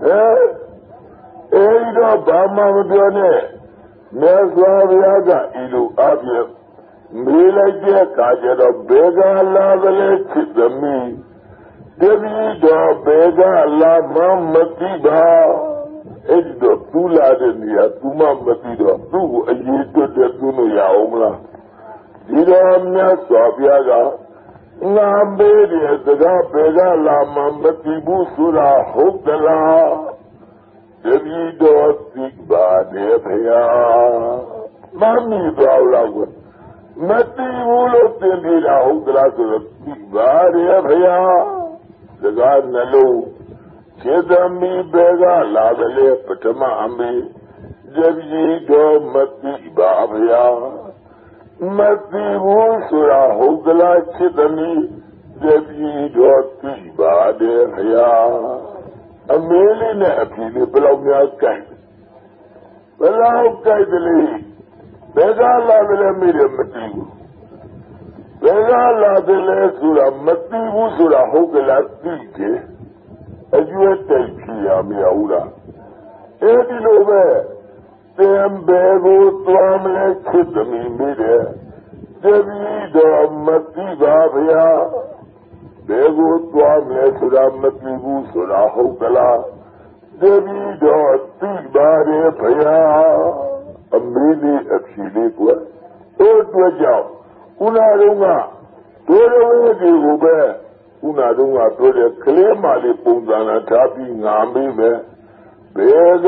ဟဲ့အဲဒီတော့ဘာမှမပြောနဲ့မြတ်စွာဘုရားကဤလိုအပြည့်မေးလိုက်တဲ့အခါကျတော့ဘေကလာကလေးချစ်သမီးတပည့်တော်ဘေကလာမမတိပါအဲ့ဒီတော့သူလာတဲ့နေရာသူမှမသိတော့သူ့ကိုအရေးတွတ်တဲ့သူ့လို့ရအောင်မလားဒီတော့မြတ်စွာဘုရားက ငါမေးတဲ့စကားဘေကလာမမတိဘူးဆိုတာဟုတ်သလားတပည့်တော်သိပါတယ်ဖေဟာမမီတော့လောက်မတိဘူးလို့သင်ပြတာဟုတ်သလားဆိုတော့သိပါတယ်ဖေဟာစကားနှလုံးခြေသမီးဘယ်ကလာတယ်လေပထမအမေတပည့်တော်မသိပါဗျာ မသိဘူးဆိုတာဟုတ်ကလားခြေသမီးတပည့်တော်သိပါတယ်ဗျာအမေလေးနဲ့အဖေလေးဘယ်လောက်များကြိုက်ဘယ်လောက်ကြိုက်တယ်လေဘယ်ကလာတယ်လဲမေးတယ်မသိဘူးဘယ်ကလာတယ်လဲဆိုတာမသိဘူးဆိုတာဟုတ်ကလားသိတယ်အကျွတ်တိတ်ဖြစ်ရမရဘူးလားအဲဒီလိုပဲ သင်ဘယ်ကိုသွားမလဲချစ်သမီးမိတယ်တပည့်တော်မသိပါဗျာဘယ်ကိုသွားမလဲဆိုတာမသိဘူးဆိုတာဟုတ်ကလားတပည့်တော်သိပါတယ်ဗျာအမေးလေးအဖြေလေးကွတို့အတွက်ကြောင့်ခုနတုန်းကဒိုးရဝဲတွေကိုပဲခုနတုန်းကပြောတဲ့ကလေးမလေးပုံစံနဲ့ထားပြီးငါမေးမယ် ဘယ်က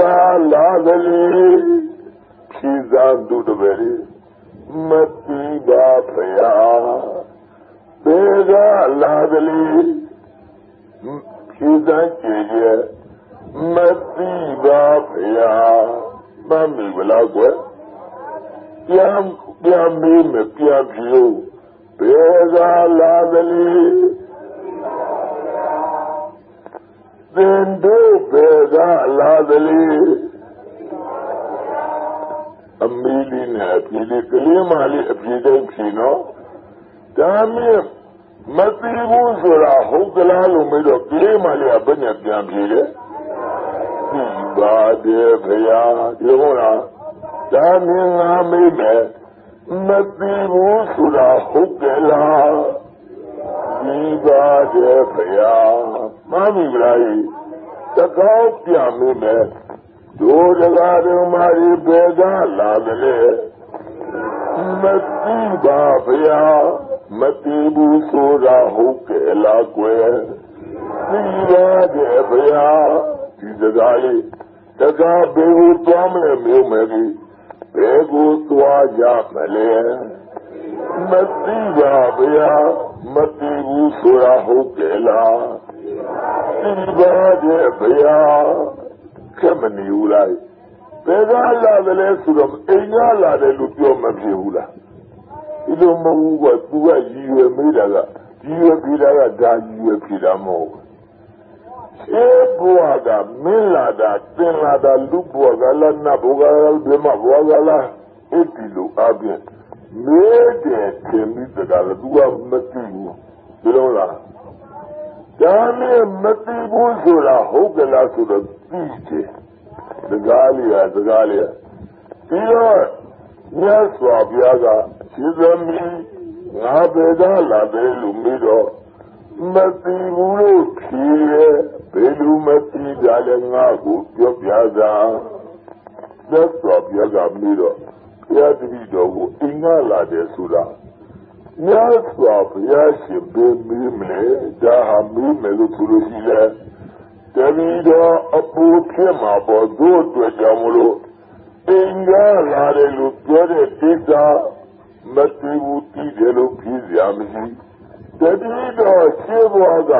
လာသလဲဖြေသာသူတပည့်မတိပါဖယာဘယ်ကလာသလဲဖြေသာကြည်ရဲ့မတိပါဖယာမမီဘလားကွယ်ပြန်ပြန်မေးမယ်ပြန်ပြေဘယ်ကလာသလဲ သင်တို့ဘယ်ကလာသလဲအမီလီနဲ့အပြေလေးကလေးမလေးအပြေတဲ့ဖြေနော်ဒါမြင်မသိဘူးဆိုတာဟုတ်ကလားလို့မေးတော့ကလေးမလေးကဘယ်နဲ့ပြန်ပြေလဲဒီပါတယ်ဖရာဒီဟုတ်လားဒါမြင်ငါမေးမယ်မသိဘူးဆိုတာဟုတ်ကလားဒီပါတယ်ဖရာ မမီလာကြီးတကောက်ပြမေးမယ်ဒိုးတကားတော်မာရီပေကလာတယ်မသိပါဗျာမသိဘူးဆိုတာဟုတ်ကဲ့လားကွယ်သိပါတယ်ဗျာဒီစကားလေးတကားဘယ်ကိုသွားမလဲမျိုးမယ်ကြီးဘယ်ကိုသွားကြမလဲမသိပါဗျာမသိဘူးဆိုတာဟုတ်ကဲ့လား သိပါတယ်ဗျာခက်မနေဘူးလားဘယ်ကလာတယ်လဲဆိုတော့အိမ်ကလာတယ်လို့ပြောမဖြစ်ဘူးလားဒီလိုမဟုတ်ဘူးကသူကရည်ရွယ်မေးတာကရည်ရွယ်ပြေးတာကဒါရည်ရွယ်ပြေးတာမဟုတ်ဘူးရှင်းဘွားကမင်းလာတာတင်လာတာလူဘွားကလည်းနတ်ဘွားကလည်းဒီမှာဘွားကလည်းအဲ့ဒီလိုအပြင်မေးတယ်ခင်ပြီးတကလည်းသူကမသိဘူးဘယ်လိုလား ဒါနဲ့မသိဘူးဆိုတာဟုတ်ကလားဆိုတော့သိတယ်စကားလေးကစကားလေးပြီးတော့မြတ်စွာဘုရားကခြေသမီးငါဘယ်ကလာတယ်လို့မေးတော့မသိဘူးလို့ဖြေတယ်ဘယ်လိုမသိကြလဲငါကိုပြောပြတာမြတ်စွာဘုရားကမေးတော့ဘုရားတပည့်တော်ကိုအင်္ဂလာတယ်ဆိုတာ မြတ်စွာဘုရားရှင်ဘယ်မေးမလဲဒါဟာမေးမယ်လို့ဆိုလို့ရှိလဲတပည့်တော်အပူဖြစ်မှာပေါ်တို့အတွက်ကြောင့်မလို့အင်္ဂလာတယ်လို့ပြောတဲ့ကိစ္စမသိဘူးတည်တယ်လို့ဖြေစရာမရှိတတိတော်ရှင်းဘွားက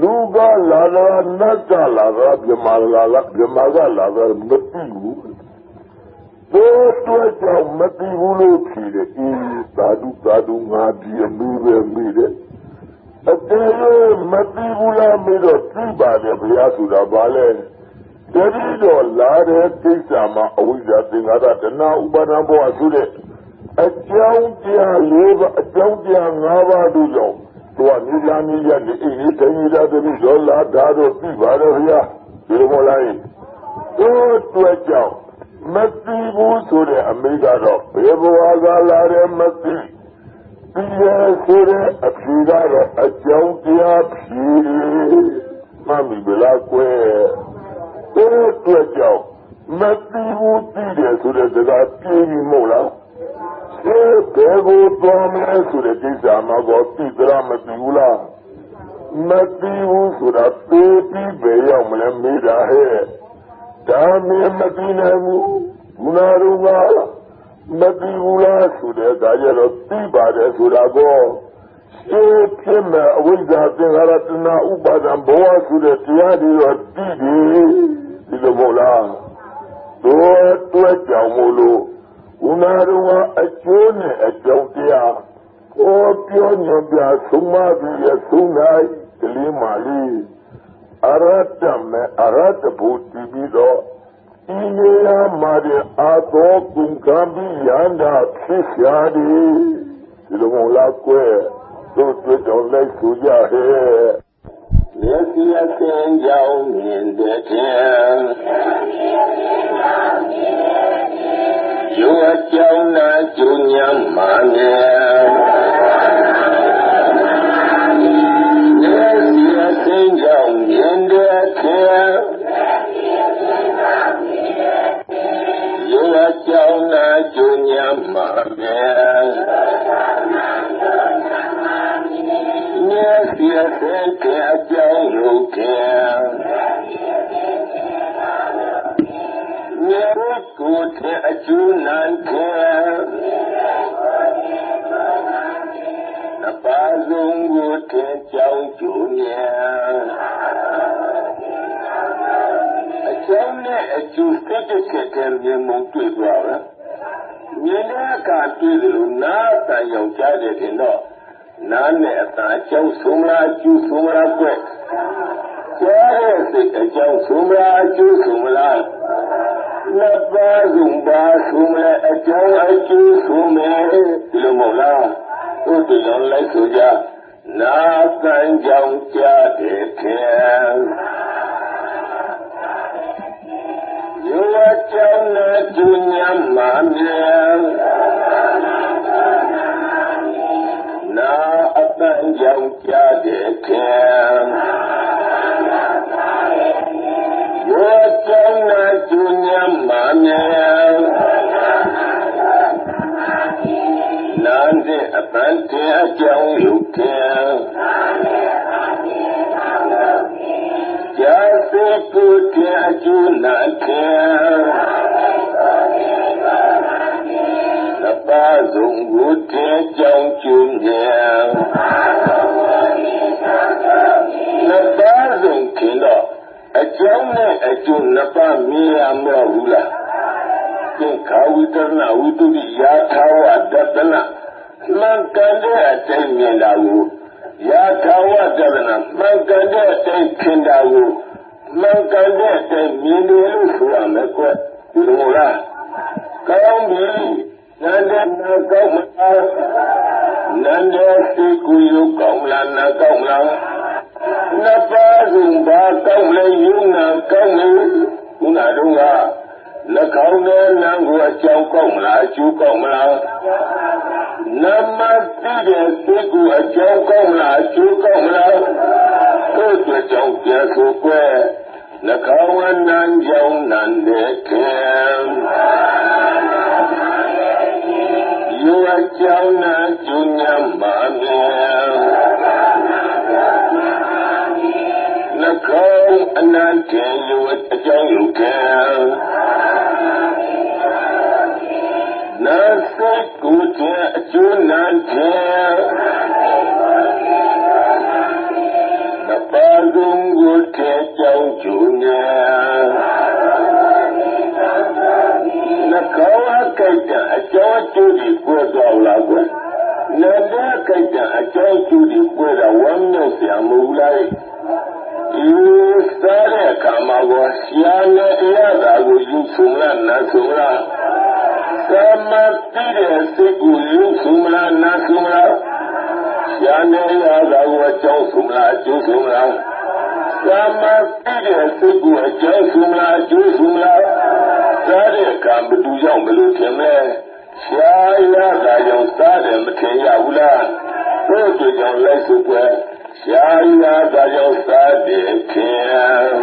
လူကလာတာနတ်ကလာတာပြမလာလာပြမကလာတာမသိဘူး တို့တွေ့ကြောင့်မသိဘူးလို့ဖြေတယ်အေးသာဓုသာဓုငါဒီအမှုပဲမိတယ်အတေးမသိဘူးလားမေးတော့သိပါတယ်ဘုရားဆိုတာဘာလဲတတိတော်လာတဲ့ကိစ္စမှာအဝိဇ္ဇာသင်္ခါရတဏှာဥပါဒံဘောဆိုတဲ့အကြောင်းတရားလေးပါအကြောင်းတရား၅ပါးတို့ကြောင့်တော့နိလာနိယနဲ့အေးတိုင်းရတဲ့ပြီးတော့လာတာတော့သိပါတယ်ဘုရားဒီလိုမလားတို့တွေ့ကြောင့် မသိဘူးဆိုတဲ့အမိကတော့ဘယ်ဘဝကလာတဲ့မသိဒီရဲ့ဆိုတဲ့အဖြေကတော့အကြောင်းတရားဖြေမှမီဗလားကွယ်တို့တွေ့ကြောင့်မသိဘူးသိတယ်ဆိုတဲ့စကားပြေးပြီမို့လားဒီဘယ်ကိုတော်မလဲဆိုတဲ့ကိစ္စမှာတော့သိကြမသိဘူးလားမသိဘူးဆိုတာသိပြီးပဲရောက်မလဲမေးတာဟဲ့ ဒါမင်းမသိနိုင်ဘူးဘုနာရုံကမသိဘူးလားဆိုတဲ့ဒါကြတော့သိပါတယ်ဆိုတာကိုရှင်းဖြစ်မဲ့အဝိဇ္ဇာသင်္ခါရတဏှာဥပါဒံဘောဆိုတဲ့တရားတွေတော့သိတယ်ဒီလိုမဟုတ်လားတို့တွေ့ကြောင်မို့လို့ဘုနာရုံကအကျိုးနဲ့အကြောင်းတရားဟောပြောညွှန်ပြဆုံးမပြီးရဆုံးနိုင်ကလေးမလေး အရတ္တမေအရတ္တဘုတိပြီးတော့ဤနေရာမှာအာသောကုံကံပြီးရန္တာဖြစ်ရှာသည်ဒီလိုမလားကွယ်တို့တွေ့တော်လိုက်ဆိုကြဟဲ့မျက်စိအသင်ကြောင့်မြင်တဲ့ခြင်းယောအကြောင်းနာကျုံညံမာနေ ကြောင်းနာကျူညာမှာမေမြတ်စီအသင်ကအကြောင်းလို့ကေမြတ်ကိုယ်တဲ့အကျူနံကေတပါဆုံးကိုတဲ့ကြောင်းကျူညာ ကြောင်းနဲ့အကျိုးစိတ်တစ်ချက်တည်းမြင်မှုတွေ့သွားပါမြင်တဲ့အခါတွေ့သလိုနားအတန်ရောက်ကြတဲ့တင်တော့နားနဲ့အတန်အကြောင်းဆုံးမလားအကျိုးဆုံးမလားကွကြားတဲ့စိတ်အကြောင်းဆုံးမလားအကျိုးဆုံးမလားနှစ်ပါးစုံပါဆုံးမလားအကြောင်းအကျိုးဆုံးမယ်ဒီလိုမဟုတ်လားဥဒ္ဒလောလိုက်ဆိုကြနာကံကြောင့်ကြားတဲ့ခ မှာမြေနာအတန်ကြောင့်ကြားတဲ့ခင်ယောကြောင့်နဲ့ဒုညမှာမြေနာတဲ့အပန်းတဲ့အကြောင်းယုတ်ခင်ကြာစေကိုတဲ့အကျိုးနာခ ပါဆုံးကိုတဲ့ကြောင်းကျုံမြန်နှစ်ပါးဆုံးခင်တော့အကြောင်းနဲ့အကျိုးနှစ်ပါးမြင်ရမလို့ဘူးလားသင်္ခါဝိတ္တ နာဝိတုရိယာထာဝတတနာမှန်ကန်တဲ့အတိုင်းမြင်တာကိုယာထာဝတတနာမှန်ကန်တဲ့အတိုင်းခင်တာကိုမှန်ကန်တဲ့အတိုင်းမြင်တယ်လို့ဆိုရမယ်ကွဒီလိုလားကောင်းပြီနန္ဒနာကောင်းမလားနန္ဒစိတ်ကိုရုပ်ကောင်းလားနာကောင်းလားနှစ်ပါးစုံဘာကောင်းလဲယုံနာကောင်းလေခုနတော့ကနှကောင်းတဲ့နံကိုအကြောင်းကောင်းမလားအကျိုးကောင်းမလားနမတိတဲ့စိတ်ကိုအကြောင်းကောင်းမလားအကျိုးကောင်းမလားကိုယ်အတွက်ကြောင့်ပြန်ဆိုကွယ်နှကောင်းဝနံကြောင့်နန္တဲ့ခင် ယောအကြောင်းနာကျုံညမှာမြေနှကောင်းအနန္တယောအကြောင်းယုတ်ခင်နာစိတ်ကိုတဲ့အကျိုးနံခင်တပါဆုံးကိုတဲ့ကြောင်းကျုံညာနှ ကောင်းအကိတ်အကြောင်းအကျိုးဒီပွေသွားလားကွနန္ဒကိတ်အကြောင်းအကျိုးဒီပွေတာဝမ်းမြောက်စရာမဟုတ်လားဒီစားတဲ့ကာမကိုရှားနေရတာကိုယူဆုံလားနာဆုံလားသမတိတဲ့စိတ်ကိုယူဆုံလားနာဆုံလားရှားနေရတာကိုအကြောင်းဆုံလားအကျိုးဆုံလားသမတိတဲ့စိတ်ကိုအကြောင်းဆုံလားအကျိုးဆုံလား စားတဲ့ကံဘသူကြောင့်မလို့ထင်လဲရှားရတာကြောင့်စားတယ်မထင်ရဘူးလားတို့တို့ကြောင့်လိုက်စုပ်ွယ်ရှားရတာကြောင့်စားတယ်ခင်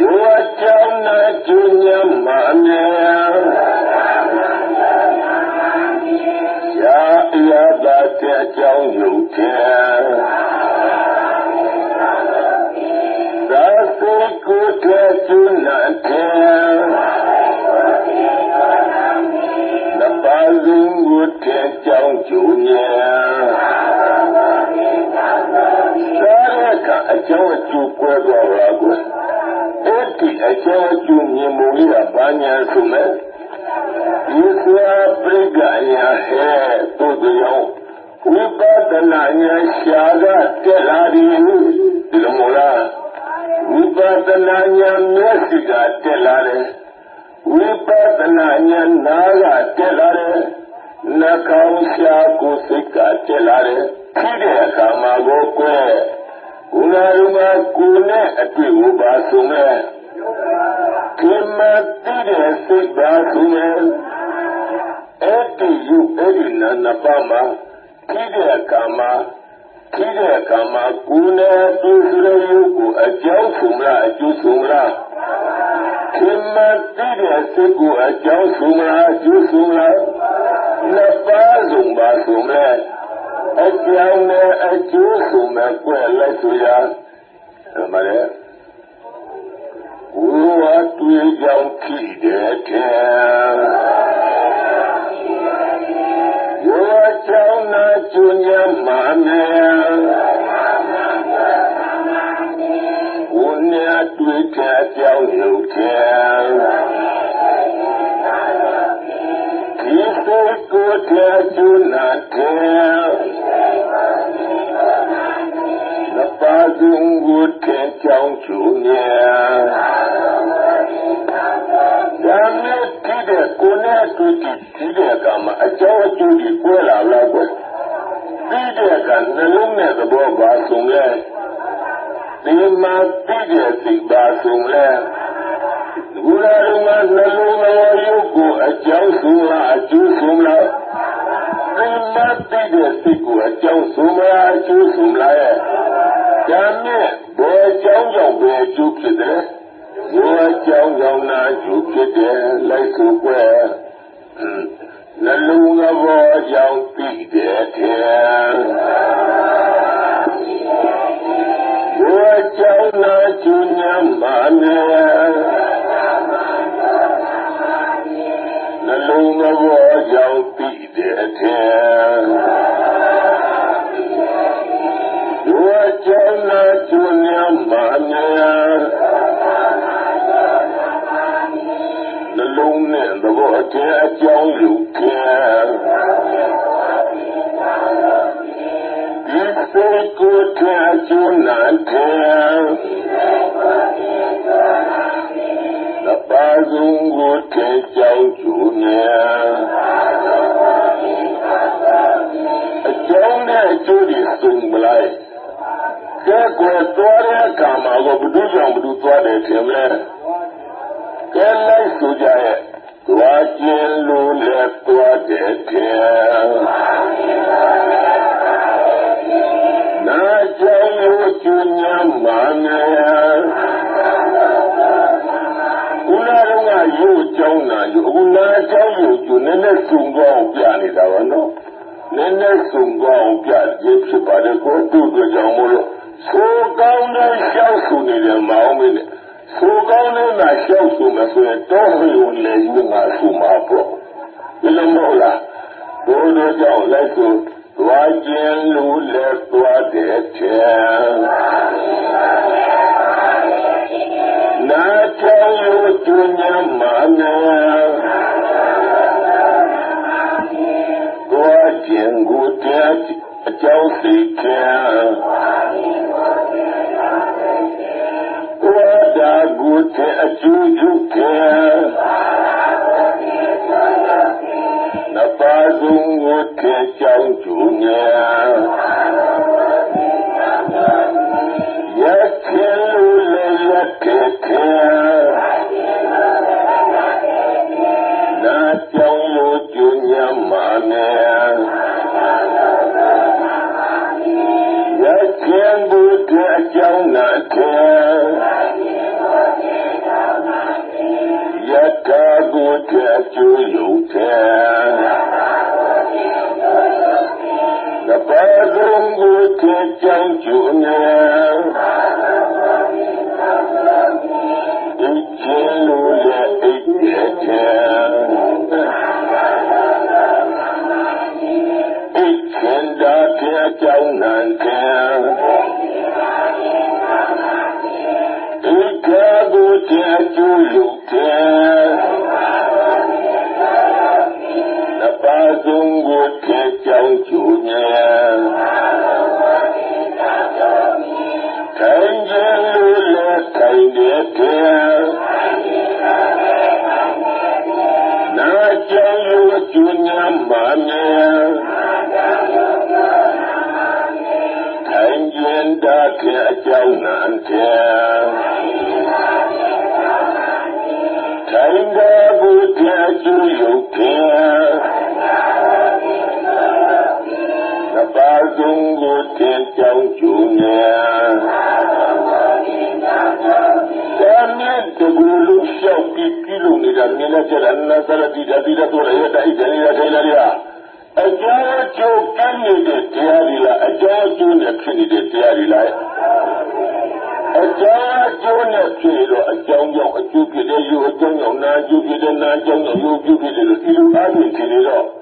ယောအကြောင်းနဲ့ကျူညမမြေရှားရတာတဲ့အကြောင်းယုတ်ခင်သာစိတ်ကိုယ် ဝိပဿနာညာရှာကတက်လာတယ်ဒီလိုမလား ဝိပဿနာဉာဏ်မျက်စိကတက်လာတယ်ဝိပဿနာဉာဏ်နားကတက်လာတယ်နှာခေါင်းရှားကိုယ်စိတ်ကတက်လာတယ်ဖြစ်တဲ့အခါမှာကိုကွဲဘုရားရုံကကိုယ်နဲ့အတွေ့ကိုပါဆုံးလဲခင်မတိတဲ့စိတ်ပါဆုံးလဲအဲ့ဒီယူအဲ့ဒီနာနပါမှာဖြစ်တဲ့အခါမှာ ဖြစ်တဲ့အခါမှာကိုယ်နဲ့သူစရယုကိုအကြောင်းဆုံးလားအကျိုးဆုံးလားခင်မတိတဲ့စိတ်ကိုအကြောင်းဆုံးလားအကျိုးဆုံးလားနှစ်ပါးဆုံးပါဆုံးလဲအကြောင်းနဲ့အကျိုးဆုံးမဲ့ကွယ်လိုက်ဆိုရမလဲဝဝတွေ့ကြောင့်ဖြစ်တဲ့ထဲယောကြောင့်နာကျွညာမမေ တွေ့တဲ့အကြောင်းရုပ်ထဲဒီစိတ်ကိုယ်တဲ့ကျွနာတဲ့ပါစုံကိုထဲကြောင်းကျူနေဒါနဲ့ဒီတဲ့ကိုနဲ့တွေ့ကြည့်တဲ့အခါမှာအကြောင်းအကျိုးကြီးကွဲလာတော့ကွပြီးတဲ့အခါနှလုံးနဲ့သဘောပါဆုံးလဲ ဒီမှာပြီးတဲ့စိတ်ပါဆုံးလဲဘုရားတော်ကနှလုံးတော်ရုပ်ကိုအကြောင်းဆုံးလားအကျိုးဆုံးလားဒီမှာပြီးတဲ့စိတ်ကိုအကြောင်းဆုံးလားအကျိုးဆုံးလားရဲ့ဒါနဲ့ဘယ်အကြောင်းကြောင့်ဘယ်အကျိုးဖြစ်တယ်ဘယ်အကြောင်းကြောင့်နာအကျိုးဖြစ်တယ်လိုက်ဆိုကွယ်နှလုံးသဘောကြောင့်ပြီးတဲ့ ထဲဘယ်အကြောင်းနာကျူးညာမာနေနှလုံးသဘောကြောင့်ပြီးတဲ့ထဲကျောင်းနာကျွညာမာညာနှလုံးနဲ့သဘောတရားအကြောင်းယူခဲ့ဒီစိတ်ကိုထားကျွနာတဲ့သပါဆုံးကိုထဲကြောင်းကျွညာအကြောင်းနဲ့အကျိုးတွေစုံမလိုက် ကဲကွယ်သွားတဲ့အခါမှာကိုဘုဒ္ဓကြောင့်ဘုဒ္ဓသွားတယ်ထင် မလဲကဲလိုက်ဆိုကြရဲ့သွားခြင်းလို့လည်းသွားတယ်ထင်နာကြောင့်ရုပ်ကျွညာမာနေဦးလာတော့ကရုပ်ကြောင်းနာယူအခုနာကြောင့်ရုပ်ကျွနည်းနည်းစုံတော့ပြနေတာပါနော်နည်းနည်းစုံတော့ပြခြင်းဖြစ်ပါတယ်ကိုတို့တို့ကြောင့်မလို့ဆိုကောင်းတဲ့ရှောက်ဆူနေတဲ့မောင်မင်းနဲ့ဆိုကောင်းတဲ့မှာရှောက်ဆူမဆိုရင်တော့ဟိုလေယူငါဆူမှာပေါ့ဒီလိုမဟုတ်လားဘိုးတို့ကြောင့်လိုက်ဆို သွားခြင်းလူလက်သွားတဲ့ထဲနာချောင်းယူကျညာမာနာသွားခြင်းကိုတဲ့အကြောင်းစိတ်ခဲဝါဒါကုတဲ့အကျိုးပြုခဲ့န ပါဆုံးကိုထဲကြောင်းကျူနေရခင်လူလည်းရခဲ့ခဲ့နာကြောင်းလိုကျူညာမာနေရခင်ဘုရားအကြောင်း ပါဆုံးကိုတင်ကြောင်းကျူနေဒါနဲ့တကူလူလျှောက်ပြီးပြုလုပ်နေတာမြင်လိုက်ကြတာနာသရတိဓာတိတော့ရရတိုက်တယ်ရထိုင်လာရအကျော်အကျိုးကမ်းနေတဲ့တရားတွေလားအကျော်အကျိုးနဲ့ဖြစ်နေတဲ့တရားတွေလားအကြောင်းအကျိုးနဲ့ဖြစ်တော့အကြောင်းကြောင့်အကျိုးဖြစ်တဲ့ယူအကြောင်းကြောင့်နာအကျိုးဖြစ်တဲ့နာအကြောင်းကြောင့်ယူအကျိုးဖြစ်တယ်လို့ဒီလိုအားဖြင့်ထင်နေတော့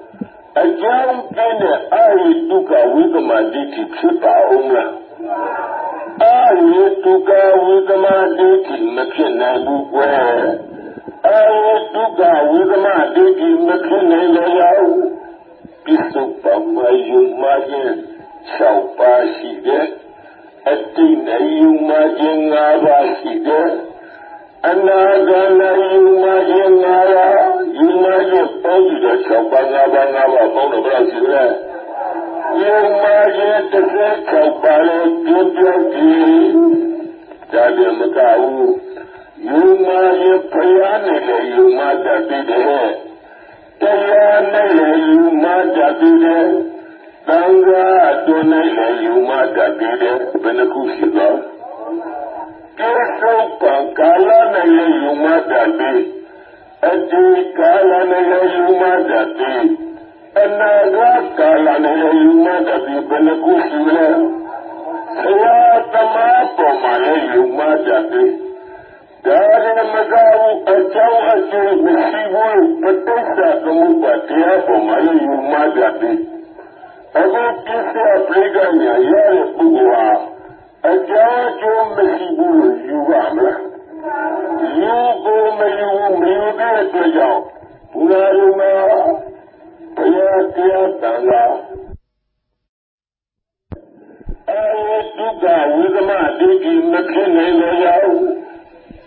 အကြောင်းပြင်းတဲ့အာရိဒုက္ခဝိသမဒိဋ္ဌိဖြစ်ပါအောင်လားအာရိဒုက္ခဝိသမဒိဋ္ဌိမဖြစ်နိုင်ဘူးကွယ်အာရိဒုက္ခဝိသမဒိဋ္ဌိမဖြစ်နိုင်လည်းရောက်ပစ္စုပန်မယုံမှခြင်း6ပါးရှိတဲ့အတိတ်နဲ့ယုံမှခြင်း5ပါးရှိတဲ့အနာဂတ်နဲ့ယုံမှခြင်း5ပါး ယုံမှခြင်းပေါင်းပြီးတော့6ပါး5ပါး5ပါးပေါင်းတော့ဘယ်လောက်ရှိလဲယုံမှခြင်း16ပါးလည်းပြည့်ပြည့်ကြည်ဒါလည်းမကဘူးယုံမှခြင်းဖယားနဲ့လည်းယုံမှတတ်ပြီးတယ်တရားနဲ့လည်းယုံမှတတ်ပြီးတယ်သံဃာအတွင်း၌လည်းယူမတတ်သေးတယ်ဘယ်နှခုရှိသောကိသုပံကာလ၌လည်းယူမတတ်သေး အတိကာလ၌လည်းယူမတတ်သေးအနာဂတ်ကာလ၌လည်းယူမတတ်သေးဘယ်နှခုရှိလဲဆရာသမားပေါ်မှာလည်းယူမတတ်သေးဒါရမကဘူးအကြောင်းအကျိုးမရှိဘူးပဋိစ္စသမုပ္ပါတရားပေါ်မှာလည်းယူမတတ်သေးအခုပြစ်စပရိကညာရတဲ့ပုဂ္ဂိုလ်ဟာအကြောင်းအကျိုးမရှိဘူးလို့ယူပါမလား ယူကိုမယူမယူတဲ့အတွက်ကြောင့်ဘုရားရုံမှာဘုရားတရားတန်ခါအဲဒုက္ခဝိသမဒိဋ္ဌိမဖြစ်နိုင်လည်းရောက်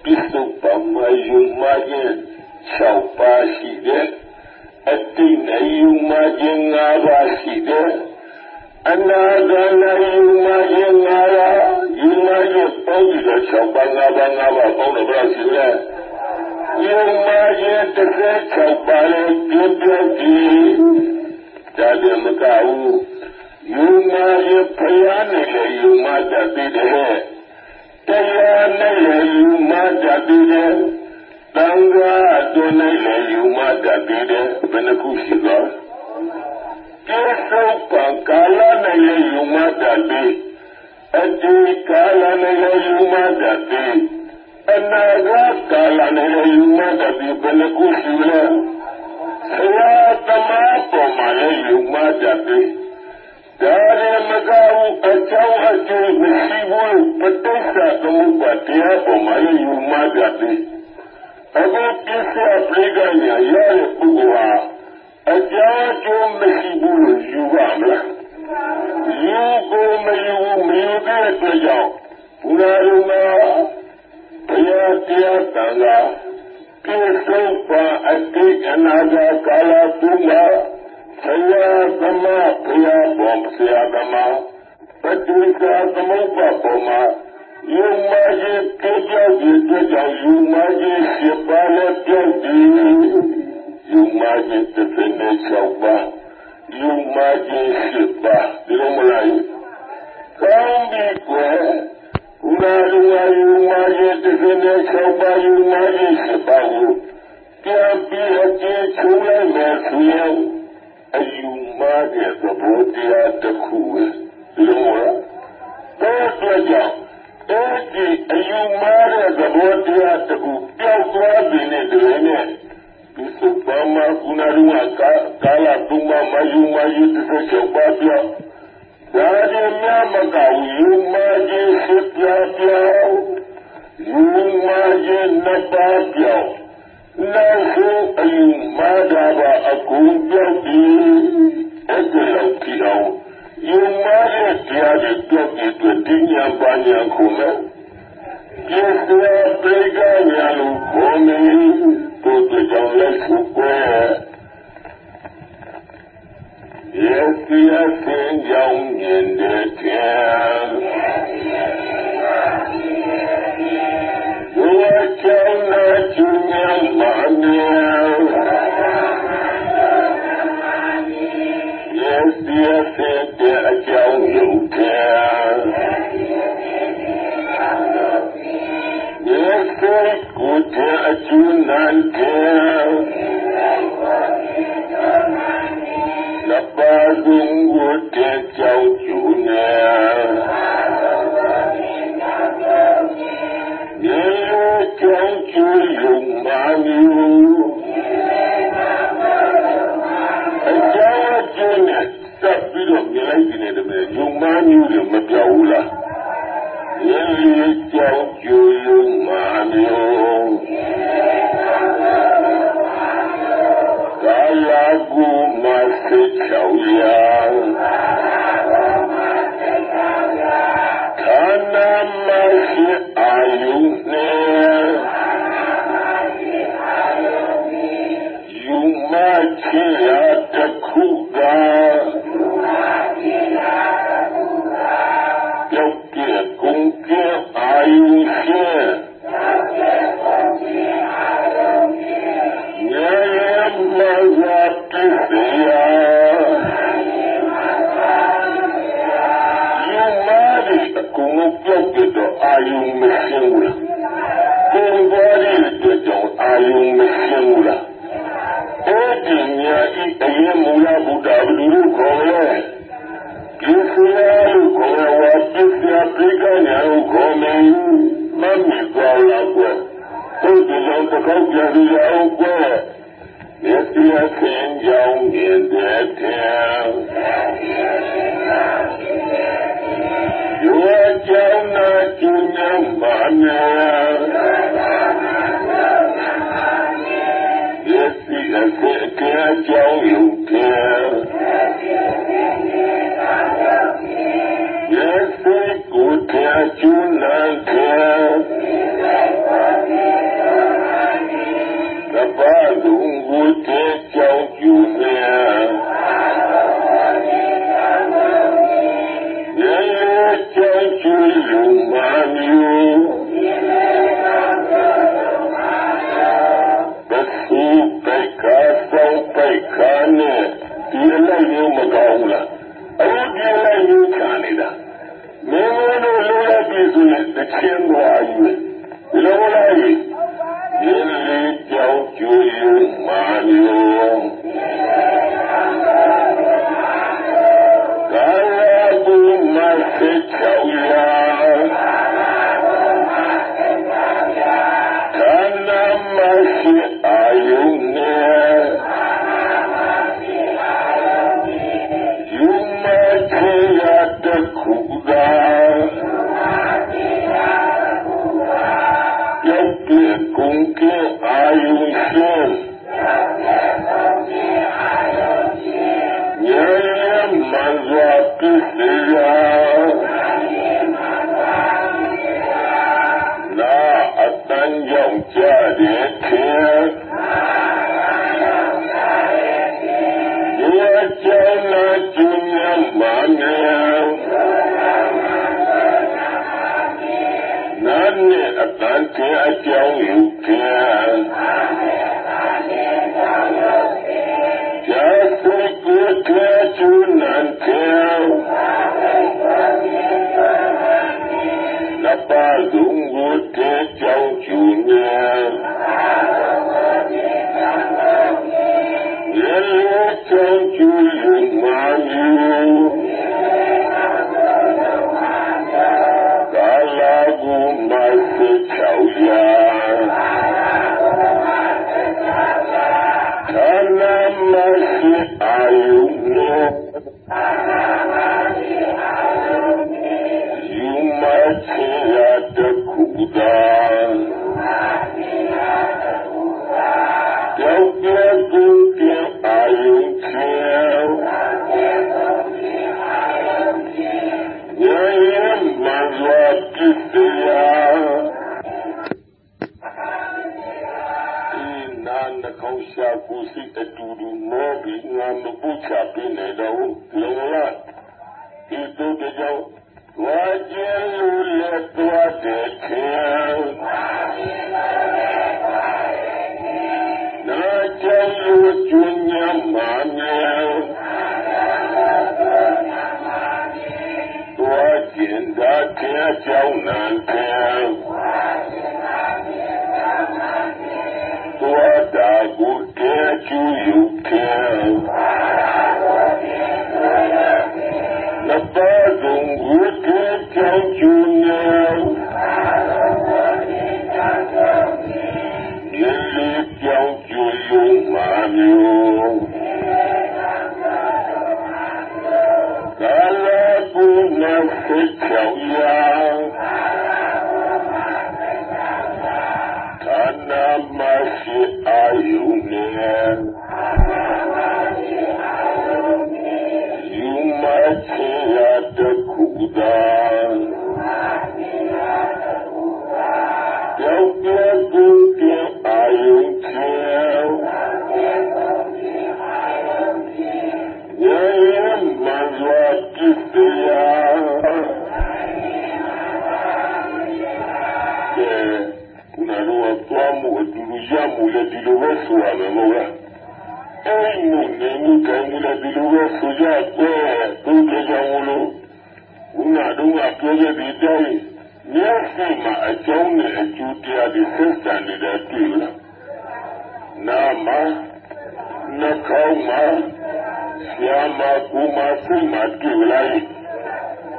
ပြစ္ဆုတ်ပမယုံမခြင်း6ပါးရှိတဲ့အတိတ်နဲ့ယူမခြင်း၅ပါးရှိတယ်အနာဂတ်နဲ့ယူမခြင်း၅ပါးယူမခြ င်းပေါင်းပြီးတော့၆ပါး၅ပါး၅ပါးပေါင်းတော့ဘယ်လိုရှိလဲယူမခြင်း16ပါးလည်းပြည့်ပြည့်ကြည်ဒါလည်းမကဘူးယူမခြင်းဖယားနဲ့လည်းယူမတတ်ပြီးတယ်တရားနဲ့လည်းယူမတတ်ပြီးတယ်သံဃာအတွင်း၌လည်းယူမတတ်သေးတယ်ဘယ်နှခုရှိသောကိသုပံကာလ၌လည်းယူမတတ်သေး အတိကာလ၌လည်းယူမတတ်သေးအနာဂတ်ကာလ၌လည်းယူမတတ်သေးဘယ်နှခုရှိလဲဆရာသမားပေါ်မှာလည်းယူမတတ်သေးဒါရမကဘူးအကြောင်းအကျိုးမရှိဘူးပဋိစ္စသမုပ္ပါတရားပေါ်မှာလည်းယူမတတ်သေးအခုပြစ္ဆာပရိကညာရတဲ့ပုဂ္ဂိုလ်ဟာအကြောင်းအကျိုးမရှိဘူးလို့ယူပါမလား ယူကိုမယူမယူတဲ့အတွက်ကြောင့်ဘုရားရုံမှာဘုရားတရားတန်ခါပြည့်စုံပါအတိတ်အနာဂတ်ကာလတုန်းမှာဆရာသမဘုရားဘောဆရာသမပတိကသမုပ္ပါပေါ်မှာယုံမခြင်းကြောက်ကြောက်ဒီအတွက်ကြောင့်ယုံမခြင်းဖြစ်ပါလေပြောက်ဒီယုံမခြင်းတစ်ဖက်နဲ့၆ပါး ယုံမခြင်းဖြစ်ပါဒီလိုမလားကောင်းပြီကွယ်ဘုရားလူဝါယုံမခြင်းတစ်ဖက်နဲ့၆ပါးယုံမခြင်းဖြစ်ပါကိုပြန်ပြီးအကျဉ်းချုံးလိုက်မယ်ဆိုရင်အယူမတဲ့သဘောတရားတစ်ခုပဲဒီလိုမလားတော့အတွက်ကြောင့်အဲ့ဒီအယူမှားတဲ့သဘောတရားတခုပျောက်သွားပြီနဲ့တည်းနဲ့ ဒီစုပမာကုနာရုံကကာလတုံးမမယူမယူတစ်ချက်ပါပြောက်ဒါဒီမြမကယူမကြီးစစ်ပြပြောက်ယူမကြီးနှစ်ပါးပြောက်နောက်ဆုံးအယူမှားတာပါအကုန်ပြောက်ပြီအဲ့ဒီလောက်ကြည့်အောင်ယုံမာရဲ့တရားတွေပြောက်ပြီးတွေ့တင်းညာပါညာခုမဲ့ မျက် ကြော ဆိုရမယ်မဟုတ်လားအဲ့မှုနေမှုကံမှုလည်းဒီလိုပဲဆိုကြတယ်သူတို့ကြောင့်လို့ခုနကတော့ပြောခဲ့ပြီးတိုင်းမျက်စိမှာအကြောင်းနဲ့အကျိုးတရားတွေဆက်ဆံနေတဲ့တွေ့လားနာမနှာခေါင်းမှာဆရာမကူမစိတ်မှာတွေ့လား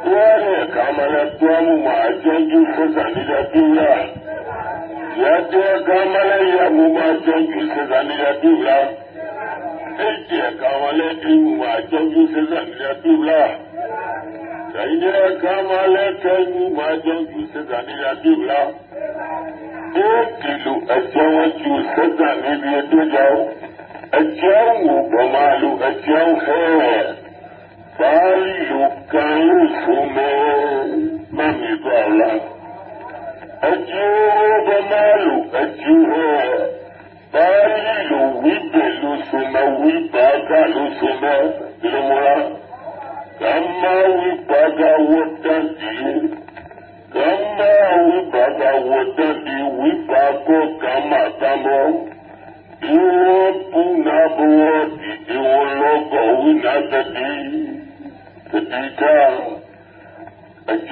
သွားတဲ့အခါမှာလည်းသွားမှုမှာအကျိုးကျဆက်ဆံနေတဲ့တွေ့လားရတဲ့ကံမလည်းရမှုမှာအကျိုးကျဆက်ဆံနေတဲ့တွေ့လား အဲ့ဒီကံမလည်းဒီမှုမှာအကျိုးကျဆက်ဆံနေတဲ့တွေ့လားတိုင်းတဲ့ကံမလည်းခိုင်မှုမှာအကျိုးကျဆက်ဆံနေတဲ့တွေ့လားဒီလိုအကျိုးကျဆက် ဆံနေတဲ့တွေ့ကြောင့်အကြောင်းကိုဗမာလူအကြောင်းဟဲ့ပါဠိလိုကံလို့ဆိုမယ်မမြင်ပါလားအကျိုးဗမာလူအကျ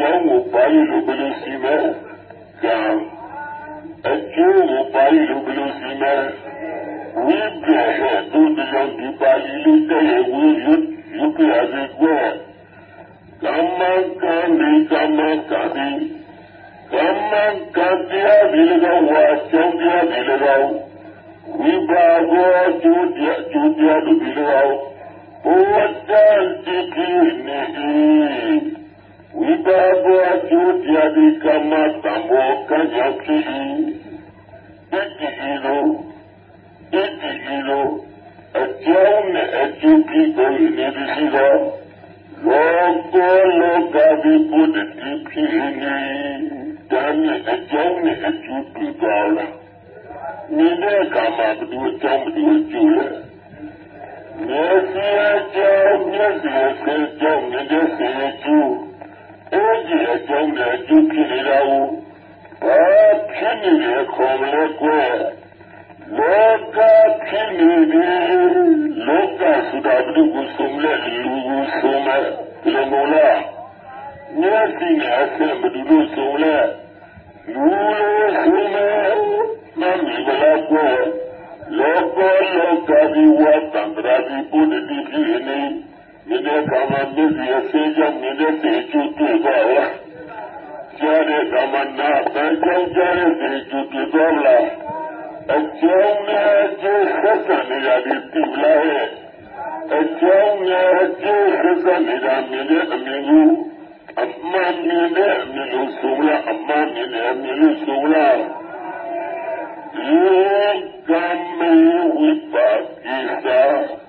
ိုးဟဲ့ပါဠိလိုဝိ အကြောင်းကိုပါဠိလိုဘယ်လိုရှိမလဲကံအကျိုးကိုပါဠိလိုဘယ်လိုရှိမလဲဝိပ္ပဟေသူတရားဒီပါဠိလိုတဲ့ဝိယုယုပြရစီကွယ်ကမ္မကံဒီကမ္မကံဒီကမ္မကံတရားဒီလောကဝါကျောင်းတရားဒီလောဝိပါကောကျိုးတရားကျိုးတရားတို့ဒီလောဘုဒ္ဓတိကိနေဝိပါကောကျိုးတရားဒီကမ္မတံဘောကံရောက်ဖြစ်၏တတိလိုတတိလိုအကြောင်းနဲ့ အကျိုးပြီးကိုနေပြီသောလောကောလောကဒီဘုဒ္ဓတိဖြစ်နေဒါနဲ့အကြောင်းနဲ့အကျိုးပြီးသွားလားနေတဲ့ကမှာဘယ်သူအကြောင်းဘယ်သူအကျိုးလဲမျက်စိအကြောင်းမျက်စိအကြောင်းနေတဲ့စိအကျိုး အဲ့ဒီအကြောင်းနဲ့အကျိုးဖြစ်နေတာကိုဘာဖြစ်နေလဲခေါ်လဲကွယ်လောကဖြစ်နေတယ်လောကဆိုတာဘယ်သူကိုဆုံးလဲလူကိုဆုံးလဲဒီလိုမလားမျက်စိနဲ့အဆင်ဘယ်သူလို့ဆုံးလဲလူလို့ဆုံးလဲမမီဘလာကိုလောကလောကဒီဝတ်တံဒရာဒီပုဒ်ဒီဖြစ်နေ နေတဲ့ကမ္မမြစ်ရဲ့ဆေးကြောင့်နေတဲ့တေချူတွေ့ပါလားကြားတဲ့ကမ္မနာတန်ကြောင့်ကြားတဲ့တေချူတွေ့ပါလားအကျောင်းနဲ့ကျိုးဆက်ဆံနေတာဒီတိလာရဲ့အကျောင်းနဲ့ကျိုးဆက်ဆံနေတာမြင်တဲ့အမြင်ကိုအမှန်မြင်တဲ့အမြင်ကိုဆိုလားအမှန်မြင်တဲ့အမြင်ကိုဆိုလားယေကမေဝိပါကိသာဝတ္တမနာတာဟိတုပိနိဇာရုခတိကနဝပုပ္ပကိုတိနာနာယတိဤဝဤသို့သံမေသာကြောင့်တရားဒီ၎င်းဝိပါကိသာ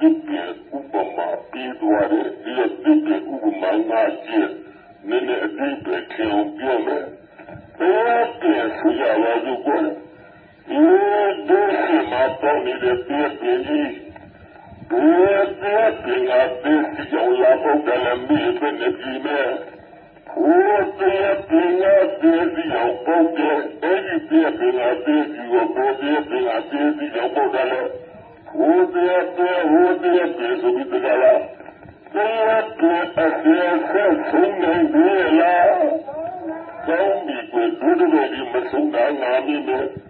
ဒီပြည့်ဥပမာပြီးသွားတယ်ဒီပြည့်ဥပမာငါကြည့်နည်းနည်းအတိတ်ပဲထင် ဆိုရပါစို့ကွဒီဒုစီမှာပေါ့နေတဲ့ပြည့်ပြည့်ကြီးဘယ်ပြည့်ပြည့်ငါပြည့်ကြောင်လာဖို့ကလည်းမိပဲနေပြီမဲ့ဘယ်ပြည့်ပြည့်ငါပြည့်ကြောင်ပေါ့တဲ့အဲ့ဒီပြည့်ပြည့်ငါပြည့်ကြောင်ပေါ့တဲ့ပြည့်ငါပြည့်ကြောင်ပေါ့တယ်ဘယ်ပြည့်ပြည့်ဘယ်ပြည့်ပြည့်ဆိုပြီးတကလားတရားတော်အစေဆက်ဆုံးနိုင်ပြီလားကောင်းပြီကိုဒုဒဘဒီမဆုံးတာငါမင်းနဲ့ဒုဒဘဒီအမေဘေဒုဒဘဒီဘဒူကလာတ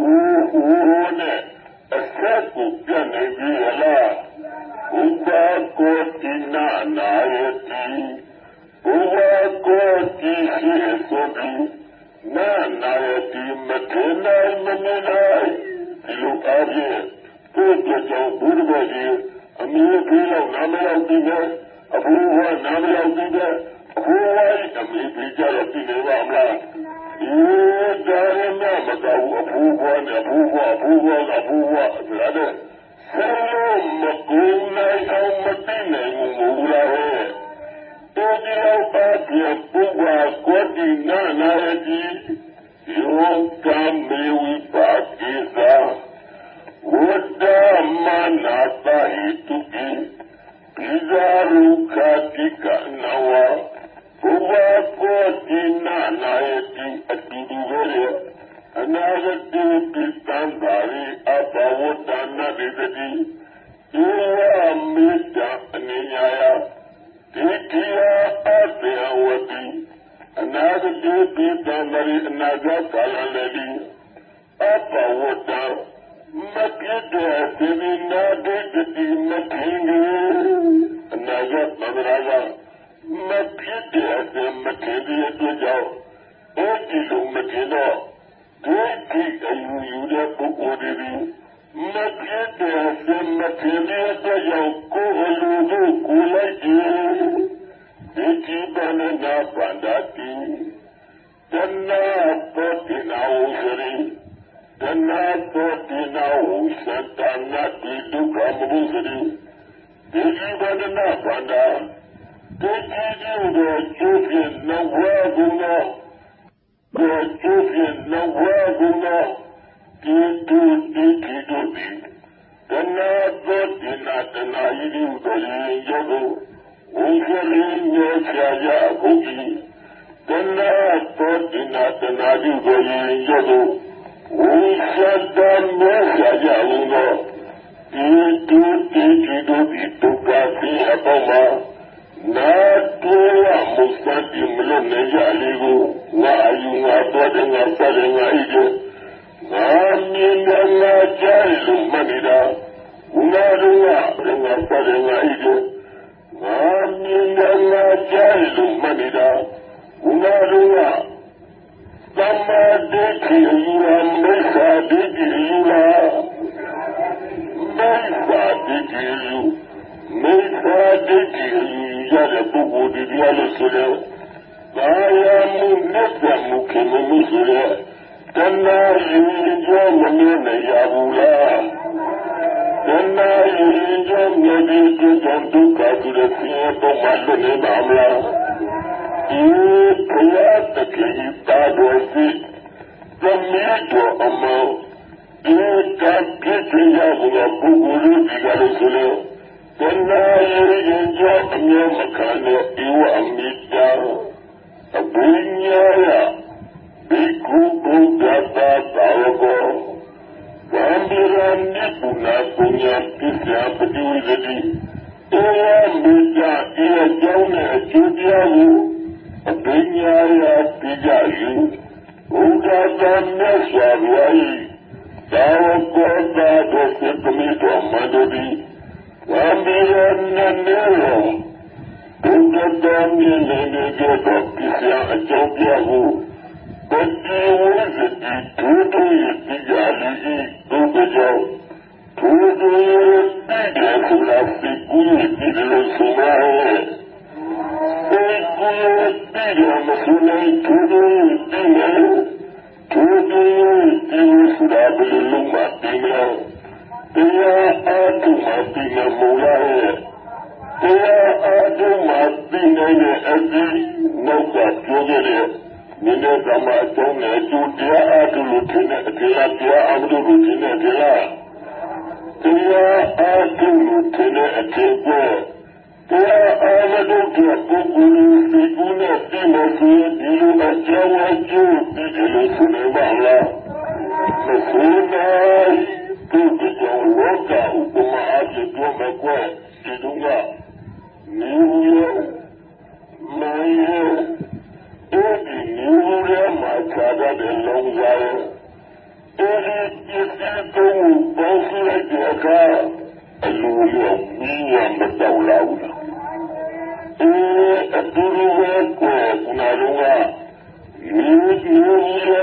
မေပြေကဖြစ်ပြီးတကလာပေါက်တယ်မဟုတ်ပါလားဒီအမေပြေကပေါက်တယ်ပြေးစီပြီးဟဲ့အဲဒီပြေးစီပြီးကဒုဒဘဒီအမေပြေကလာတယ်ဘုရားကြီးအဘူဝါကမလာဘူးလားဘုရားကြီးအဘူဝါကလာတယ်ဟူဟူနဲ့အဆက်ကိုပြနေပြီလားဘုရားကိုတိနာနာယတိဘုရားကိုတိရှိဆိုပြီးနာနာယတိမထေနိုင်မနေနိုင်ဒီလိုအားဖြင့်ဘုရားကြောင့်ဘုရားကြီးအမြဲပြေလောက်နာမလောက်ပြီးတော့အဘူဝနာမရောက်သေးတဲ့အဘူဝရဲ့အမိပြကြတော့ ပြည်နေပါမလားဒီဒါရမမကောက်အဘူဝနဲ့အဘူဝအဘူဝကအဘူဝဆိုတာတဲ့ဆယ်မကူနိုင်အောင်မသိနိုင်ဘူးလားဟဲ့တော်ဒီလောက် ပါပြပုဂ္ဂါကိုတိနာနာယတိယောကမေဝိပါကိသာဝတ္တမနာတာဟိတုကိဣဇာရုခတိကနဝဘုရားကိုတိနာနာယတိအတူတူပဲအနာဂတိပိတံပါရိအဘဝတ္တနာတိတိဧဝမေတ္တာအနေညာယဒိဋ္ဌိယအတေဝတိအနာဂတိပိတံပါရိအနာဂတ်ကာလလည်းအဘဝတ္တမပြည့်တဲ့ဒီနာဒိဋ္ဌိမထင်ဘူးအနာဂတ်မဂရာက မဖြစ်တဲ့အစမထင်တဲ့အတွက်ကြောင့်အဲဒီလိုမထင်တော့ဒီဒီအယူယူတဲ့ပုဂ္ဂိုလ်တွေမဖြစ်တဲ့အစမထင်တဲ့အတွက်ကြောင့်ကိုယ်အလိုကိုကိုလိုက်တယ်ဒီဒီဘနနာပန္ဒတိတဏ္ဍပေတိနာဝစရိတဏ္ဍပေတိနာဝသတ္တနာတိဒုက္ခမဘုစရိဒီဒီဘနနာပန္ဒဒီဒီဒီကိုကျုပ်ဖြင့်နဝကုနောကိုကျုပ်ဖြင့်နဝကုနောဒီတူ ဒီဒီတို့ဒီတဏှာသောတိ နာတဏှာယိဒီကိုရင်ရောကိုဝိသလိညောချာကြအခုကြီးတဏှာသောတိနာတဏှာယိကိုရင်ရောကိုဝိသတမေချာကြဦးသောဒီတူဒီဒီတို့ဒီဒုက္ခဖြစ်အပေါ်မှာနာတူဝမုစတိမလို့နေကြလေကိုငါအယူငါတော်တယ်ငါစတယ်ငါဣဒေငါမြင်တယ်ငါကြားတယ်လို့မှတ်နေတာငါတို့ကငါစတယ်ငါဣဒေငါမြင်တယ်ငါကြားတယ်လို့မှတ်နေတာငါတို့ကသမ္မာဒိဋ္ဌိယူရမိစ္ဆာဒိဋ္ဌိယူလာမိစ္ဆာဒိဋ္ဌိယူမိစ္ဆာဒိဋ္ဌိယူ ရတဲ့ပုဂ္ဂိုလ်တရားလို့ဆိုတော့ဘာယမှုနဲ့တမှုခင်မှုဆိုတော့တဏှာရင်ကြောမမြင်နိုင်ရဘူးလားတဏှာရင်ကြောမြင်ပြီးကြောင့်ဒုက္ခဆိုတဲ့ဆင်းရဲပေါ်မှာလွတ်နေပါမလားဒီဘုရားတကယ်တာတော်စီသမီးတော်အမောဒီကပြည့်စုံရဖို့ပုဂ္ဂိုလ်ဒီကလို့ဆိုလို့တ ဏှာရင်ကြောအမြဲမခံတဲ့ဧဝအမိတာအဘိညာယဘေကုဘုဒ္ဓတာသာဝကောဗန္ဒီရဏိ ပုနာပုညပစ္စယပ တရားအားထုတ်မှပြည့်တဲ့မူလရဲ့တရားအားထုတ်မှပြည့်နိုင်တဲ့အခြင်းနောက်ကကျိုးခဲ့တဲ့မင်းတို့ကမှအကြောင်းနဲ့အကျိုးတရားအားထုတ်လို့ဖြစ်တဲ့အကြေလားတရားအားထုတ်လို့ဖြစ်တဲ့အကြေလားတရားအားထုတ်လို့ဖြစ်တဲ့အကြေကိုတရားအားမထုတ်တဲ့ပုဂ္ဂိုလ်စီကူနဲ့ပြီးလို့ဒီလိုအကြောင်းအကျိုးဒီလိုဖြစ်နေပါလားမဟုတ်ပါဘူး mtoto kauota ukoma akitoma kwa kitunga niuyo maiyo edi niuya makada de longayo edi ikitowu basira jaka aluyo miya mataulaula ee aduruwa kwa kunalunga niuyo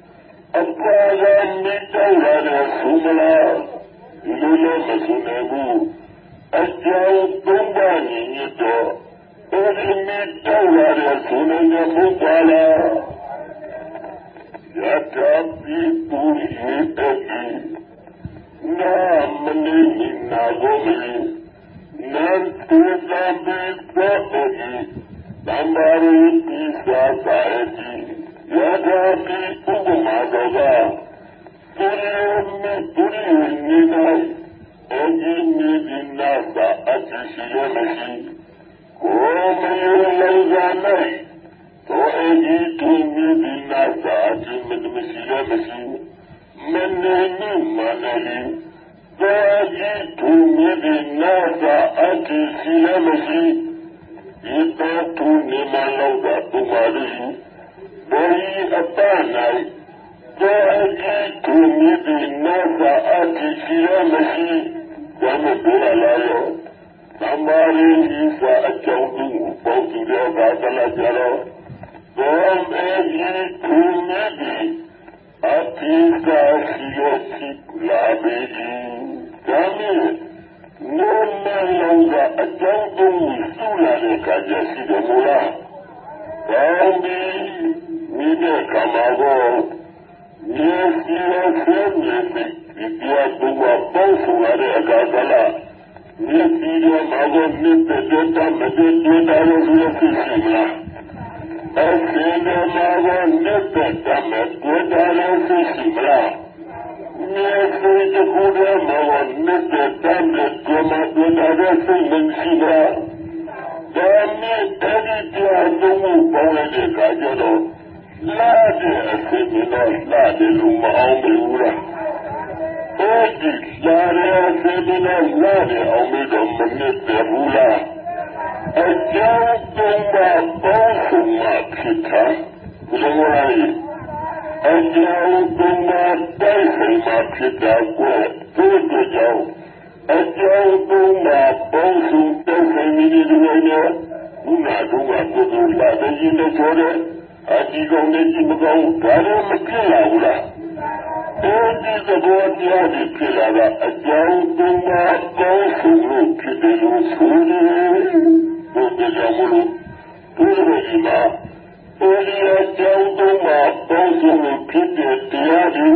akaran mitowa da sumula lula da sunabu ajawo tumba ne nito ori mitowa da sunan ya mutala ya tafi turi ဒီသဘောတရားတွေဖြစ်လာတာအကြောင်းတရားကောင်းဆုံးလို့ဖြစ်တယ်လို့ဆိုတယ်ဘုရားကြောင့်မလို့ဒီလိုရှိမှာအဲဒီအကြောင်းတရားကောင်းဆုံးလို့ဖြစ်တဲ့တရားတွေ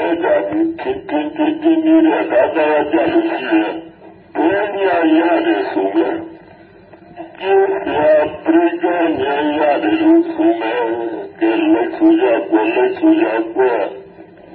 အဲ့ဒါဒီခေတ္တတိနိရတာတရားကြလို့ရှိတယ်ဘုရားရတယ်ဆိုမယ်ကျေသာပြေကြရရတယ်လို့ဆိုမယ်ကဲလို့ဆိုရကွယ်လို့ဆိုရကွယ်